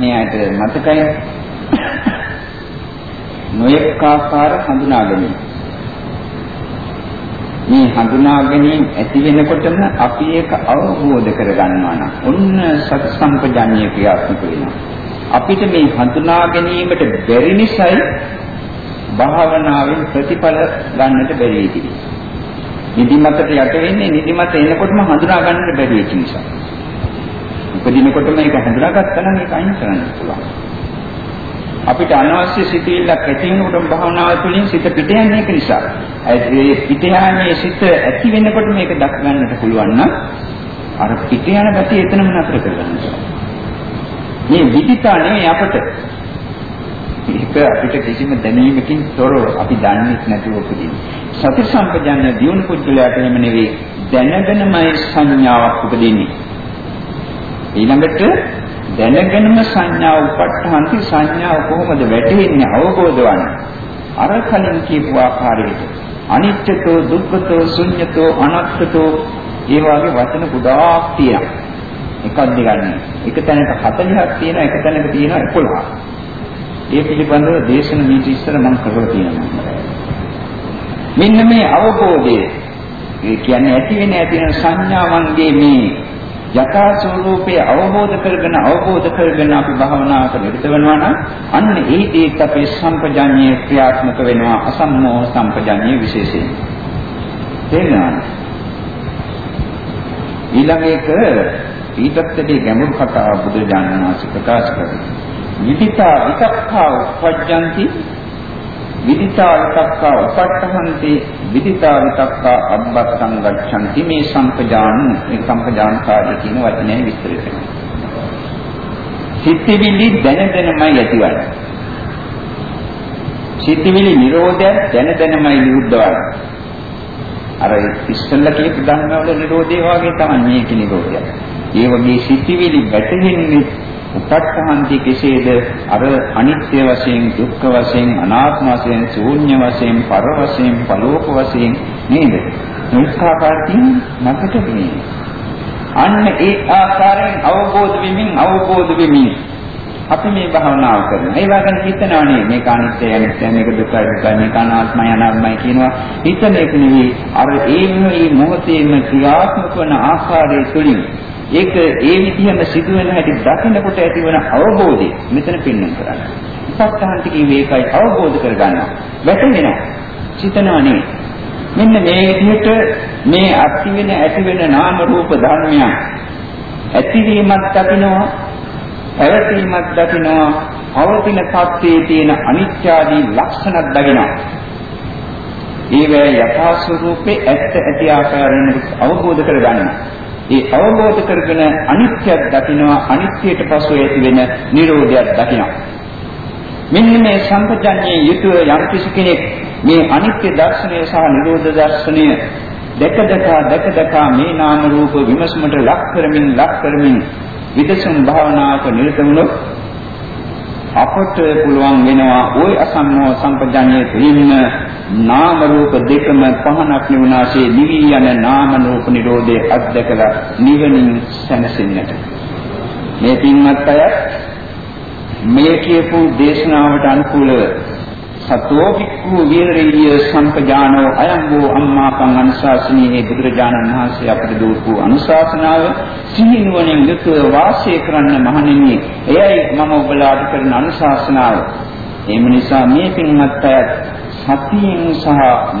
මේ ඇයිද මතකයි නොයෙක් ආකාර හඳුනා ගැනීම. මේ හඳුනා ගැනීම ඇති වෙනකොටම අපි ඒක අවබෝධ කරගන්නවා නම් ඔන්න සති සම්පජාඤ්ඤය ක්‍රියාත්මක වෙනවා. අපිට මේ හඳුනා ගැනීමට බැරි නිසායි භාවනාවෙන් ප්‍රතිඵල ගන්නට බැරි ඉතිරි. නිදිමතට යට වෙන්නේ නිදිමත එනකොටම හඳුනා ගන්නට බැරි වෙච්ච නිසා. උපදිනකොටම ඒක හඳුනාගත්තා නම් ඒක අයින් කරන්න පුළුවන්. අපිට අනවශ්‍ය සිතිවිල්ලක් ඇති වෙනකොට භාවනාව තුළින් සිත පිට යන්නේ ඒක නිසා. ඒ පිට යන්නේ සිත ඇති වෙනකොට මේක දක් ගන්නට පුළුවන් නම් අර පිට යන ගතිය එතනම නතර කරගන්න. මේ විදිතා නෙමෙයි අපට. ඒක අපිට කිසිම දැනීමකින් තොරව අපි දන්නේ නැතුව උපදින්නේ. සති සම්පජාන දියුණු පුද්ගලයාට එහෙම නෙවෙයි දැනගෙනමයි සංඥාවක් උපදින්නේ. ඊළඟට දැනගෙනම සංඥාව උපට්ඨහන්ති සංඥාව කොහොමද වැටෙන්නේ අවබෝධ වන්නේ. අර කලින් කියපු ආකාරයට අනිත්‍යතෝ දුක්ඛතෝ ශුන්‍යතෝ අනත්තතෝ ඒ වගේ වචන ගොඩාක් තියෙනවා. එකක් දෙගන්න එක තැනක 40ක් තියෙනවා එක තැනක තියෙනවා 11 ඒ පිළිබඳව දේශන නීති ඉස්සර මම කරලා තියෙනවා. මෙන්න මේ අවබෝධය. ඒ කියන්නේ ඇති වෙන ඇති වෙන සංඥාවන්ගේ මේ යථා ස්වરૂපේ අවබෝධ කරගෙන අවබෝධ කරගෙන අපි භාවනාවක නිරත වෙනවා නම් අන්න ඒ දේත් අපේ සම්පජාඤ්ඤය ක්‍රියාත්මක වෙනවා අසම්මෝහ සම්පජාඤ්ඤය විශේෂයෙන්. තේරෙනවද ඊළඟ එක ඊටත්දී ගැඹුරු කතාව බුදුරජාණන් වහන්සේ ප්‍රකාශ කරනවා. විදිතා විතක්ඛා උපජ්ජಂತಿ විදිතා විතක්කා උපට්ඨහන්ති විදිතා විතක්කා අබ්බත්තං ගච්ඡanti මේ සම්පජාන මේ සම්පජානකාරී කියන වචනය විස්තර කරනවා. සිත්විලි දැන දැනමයි ඇතිවන්නේ. සිත්විලි නිරෝධය දැන දැනමයි නිරුද්ධ වන්නේ. අර ඉස්සෙල්ලා කියපු ධර්මවල නිරෝධය වගේ තමයි මේක නිරෝධය. ඒ වගේ සිත්විලි වැටෙන්නේ උපට්ඨහන්ති කෙසේද අර අනිත්‍ය වශයෙන් දුක්ඛ වශයෙන් අනාත්ම වශයෙන් ශූන්‍ය වශයෙන් පර වශයෙන් පලෝක වශයෙන් නේද නිස්කාකාරකින් මතක වෙන්නේ අන්න ඒ ආකාරයෙන් අවබෝධ වෙමින් අවබෝධ වෙමින් අපි මේ භාවනාව කරනවා. ඒ වගේම හිතනවා නේ මේක අනිත්‍යයි අනිත්‍යයි මේක දුකයි දුකයි මේක අනාත්මයි අනාත්මයි කියනවා. හිතන එක නෙවෙයි අර ඒ මේ මොහොතේම ක්‍රියාත්මක වන ආකාරය තුළින් ඒක ඒ විදිහම සිදුවෙන හැටි දකිනකොට ඇතිවන අවබෝධය මෙතන පෙන්වන්න කරන්නේ. සත්‍යහන්ති කිව්වේ ඒකයි අවබෝධ කරගන්නවා. වැටෙනවා. සිතනවා නෙවෙයි. මෙන්න මේ විදිහට මේ ඇති වෙන ඇති වෙන නාම රූප ධර්මයන් ඇතිවීමක් දකිනවා පැවතීමක් දකිනවා පවතින තත්ත්වයේ තියෙන අනිත්‍ය ආදී ලක්ෂණක් දකිනවා ඒවැ යථා ස්වરૂපේ ඇත්ත ඇති ආකාරයෙන් අවබෝධ කරගන්නවා ඒ අවබෝධ කරගෙන අනිත්‍යයක් දකිනවා අනිත්‍යයට පසු ඇති වෙන නිරෝධයක් දකිනවා. මෙන්න මේ සම්පජඤ්ඤයේ යුතුව යම් කිසි කෙනෙක් මේ අනිත්‍ය දර්ශනය සහ නිරෝධ දර්ශනය දැක දැක දැක දැක මේ නාම රූප විමසුමට ලක් කරමින් ලක් කරමින් විදසුන් භාවනාවක නිරත වුණොත් අපට පුළුවන් වෙනවා ওই අසම්මෝ සම්පජඤ්ඤයේ තුලින්ම නාම රූප දෙකම පහනක් නිවනාසේ නිවි යන නාම රූප නිරෝධයේ අත්දකලා නිවනින් සැනසෙන්නට. මේ පින්වත් අය මේ කියපු දේශනාවට අනුකූලව සතෝ වික්ඛු විහෙරිය සම්පජානෝ අයං වූ අම්මාපං අනුශාසනීයේ බුදුරජාණන් වහන්සේ අපට දූපු අනුශාසනාව සිහිනුවණින් යුතුව වාසය කරන්න මහණෙනි. එයයි මම ඔබලාට කරන අනුශාසනාව. එම නිසා මේ පින්වත් අයත් සතියෙන් සහ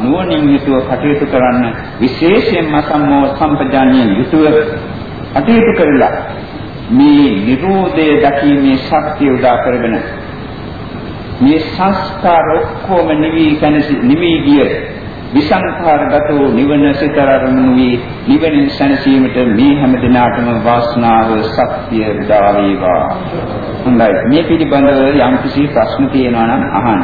නුවණින් යුතුව කටයුතු කරන්න විශේෂයෙන්ම සම්මෝ සම්පජානියෙන් යුතුව කටයුතු කරලා මේ නිරෝධය දකීමේ ශක්තිය උදා කරගෙන මේ සංස්කාර ඔක්කොම නිවි කනසි නිවි ගිය විසංඛාරගතෝ නිවන සිතරරුණු වී නිවනින් සැනසීමට මේ හැම දිනාටම වාසනාව ශක්තිය උදා වේවා. හොඳයි මේ පිළිබඳව යම් කිසි ප්‍රශ්න තියෙනවා නම් අහන්න.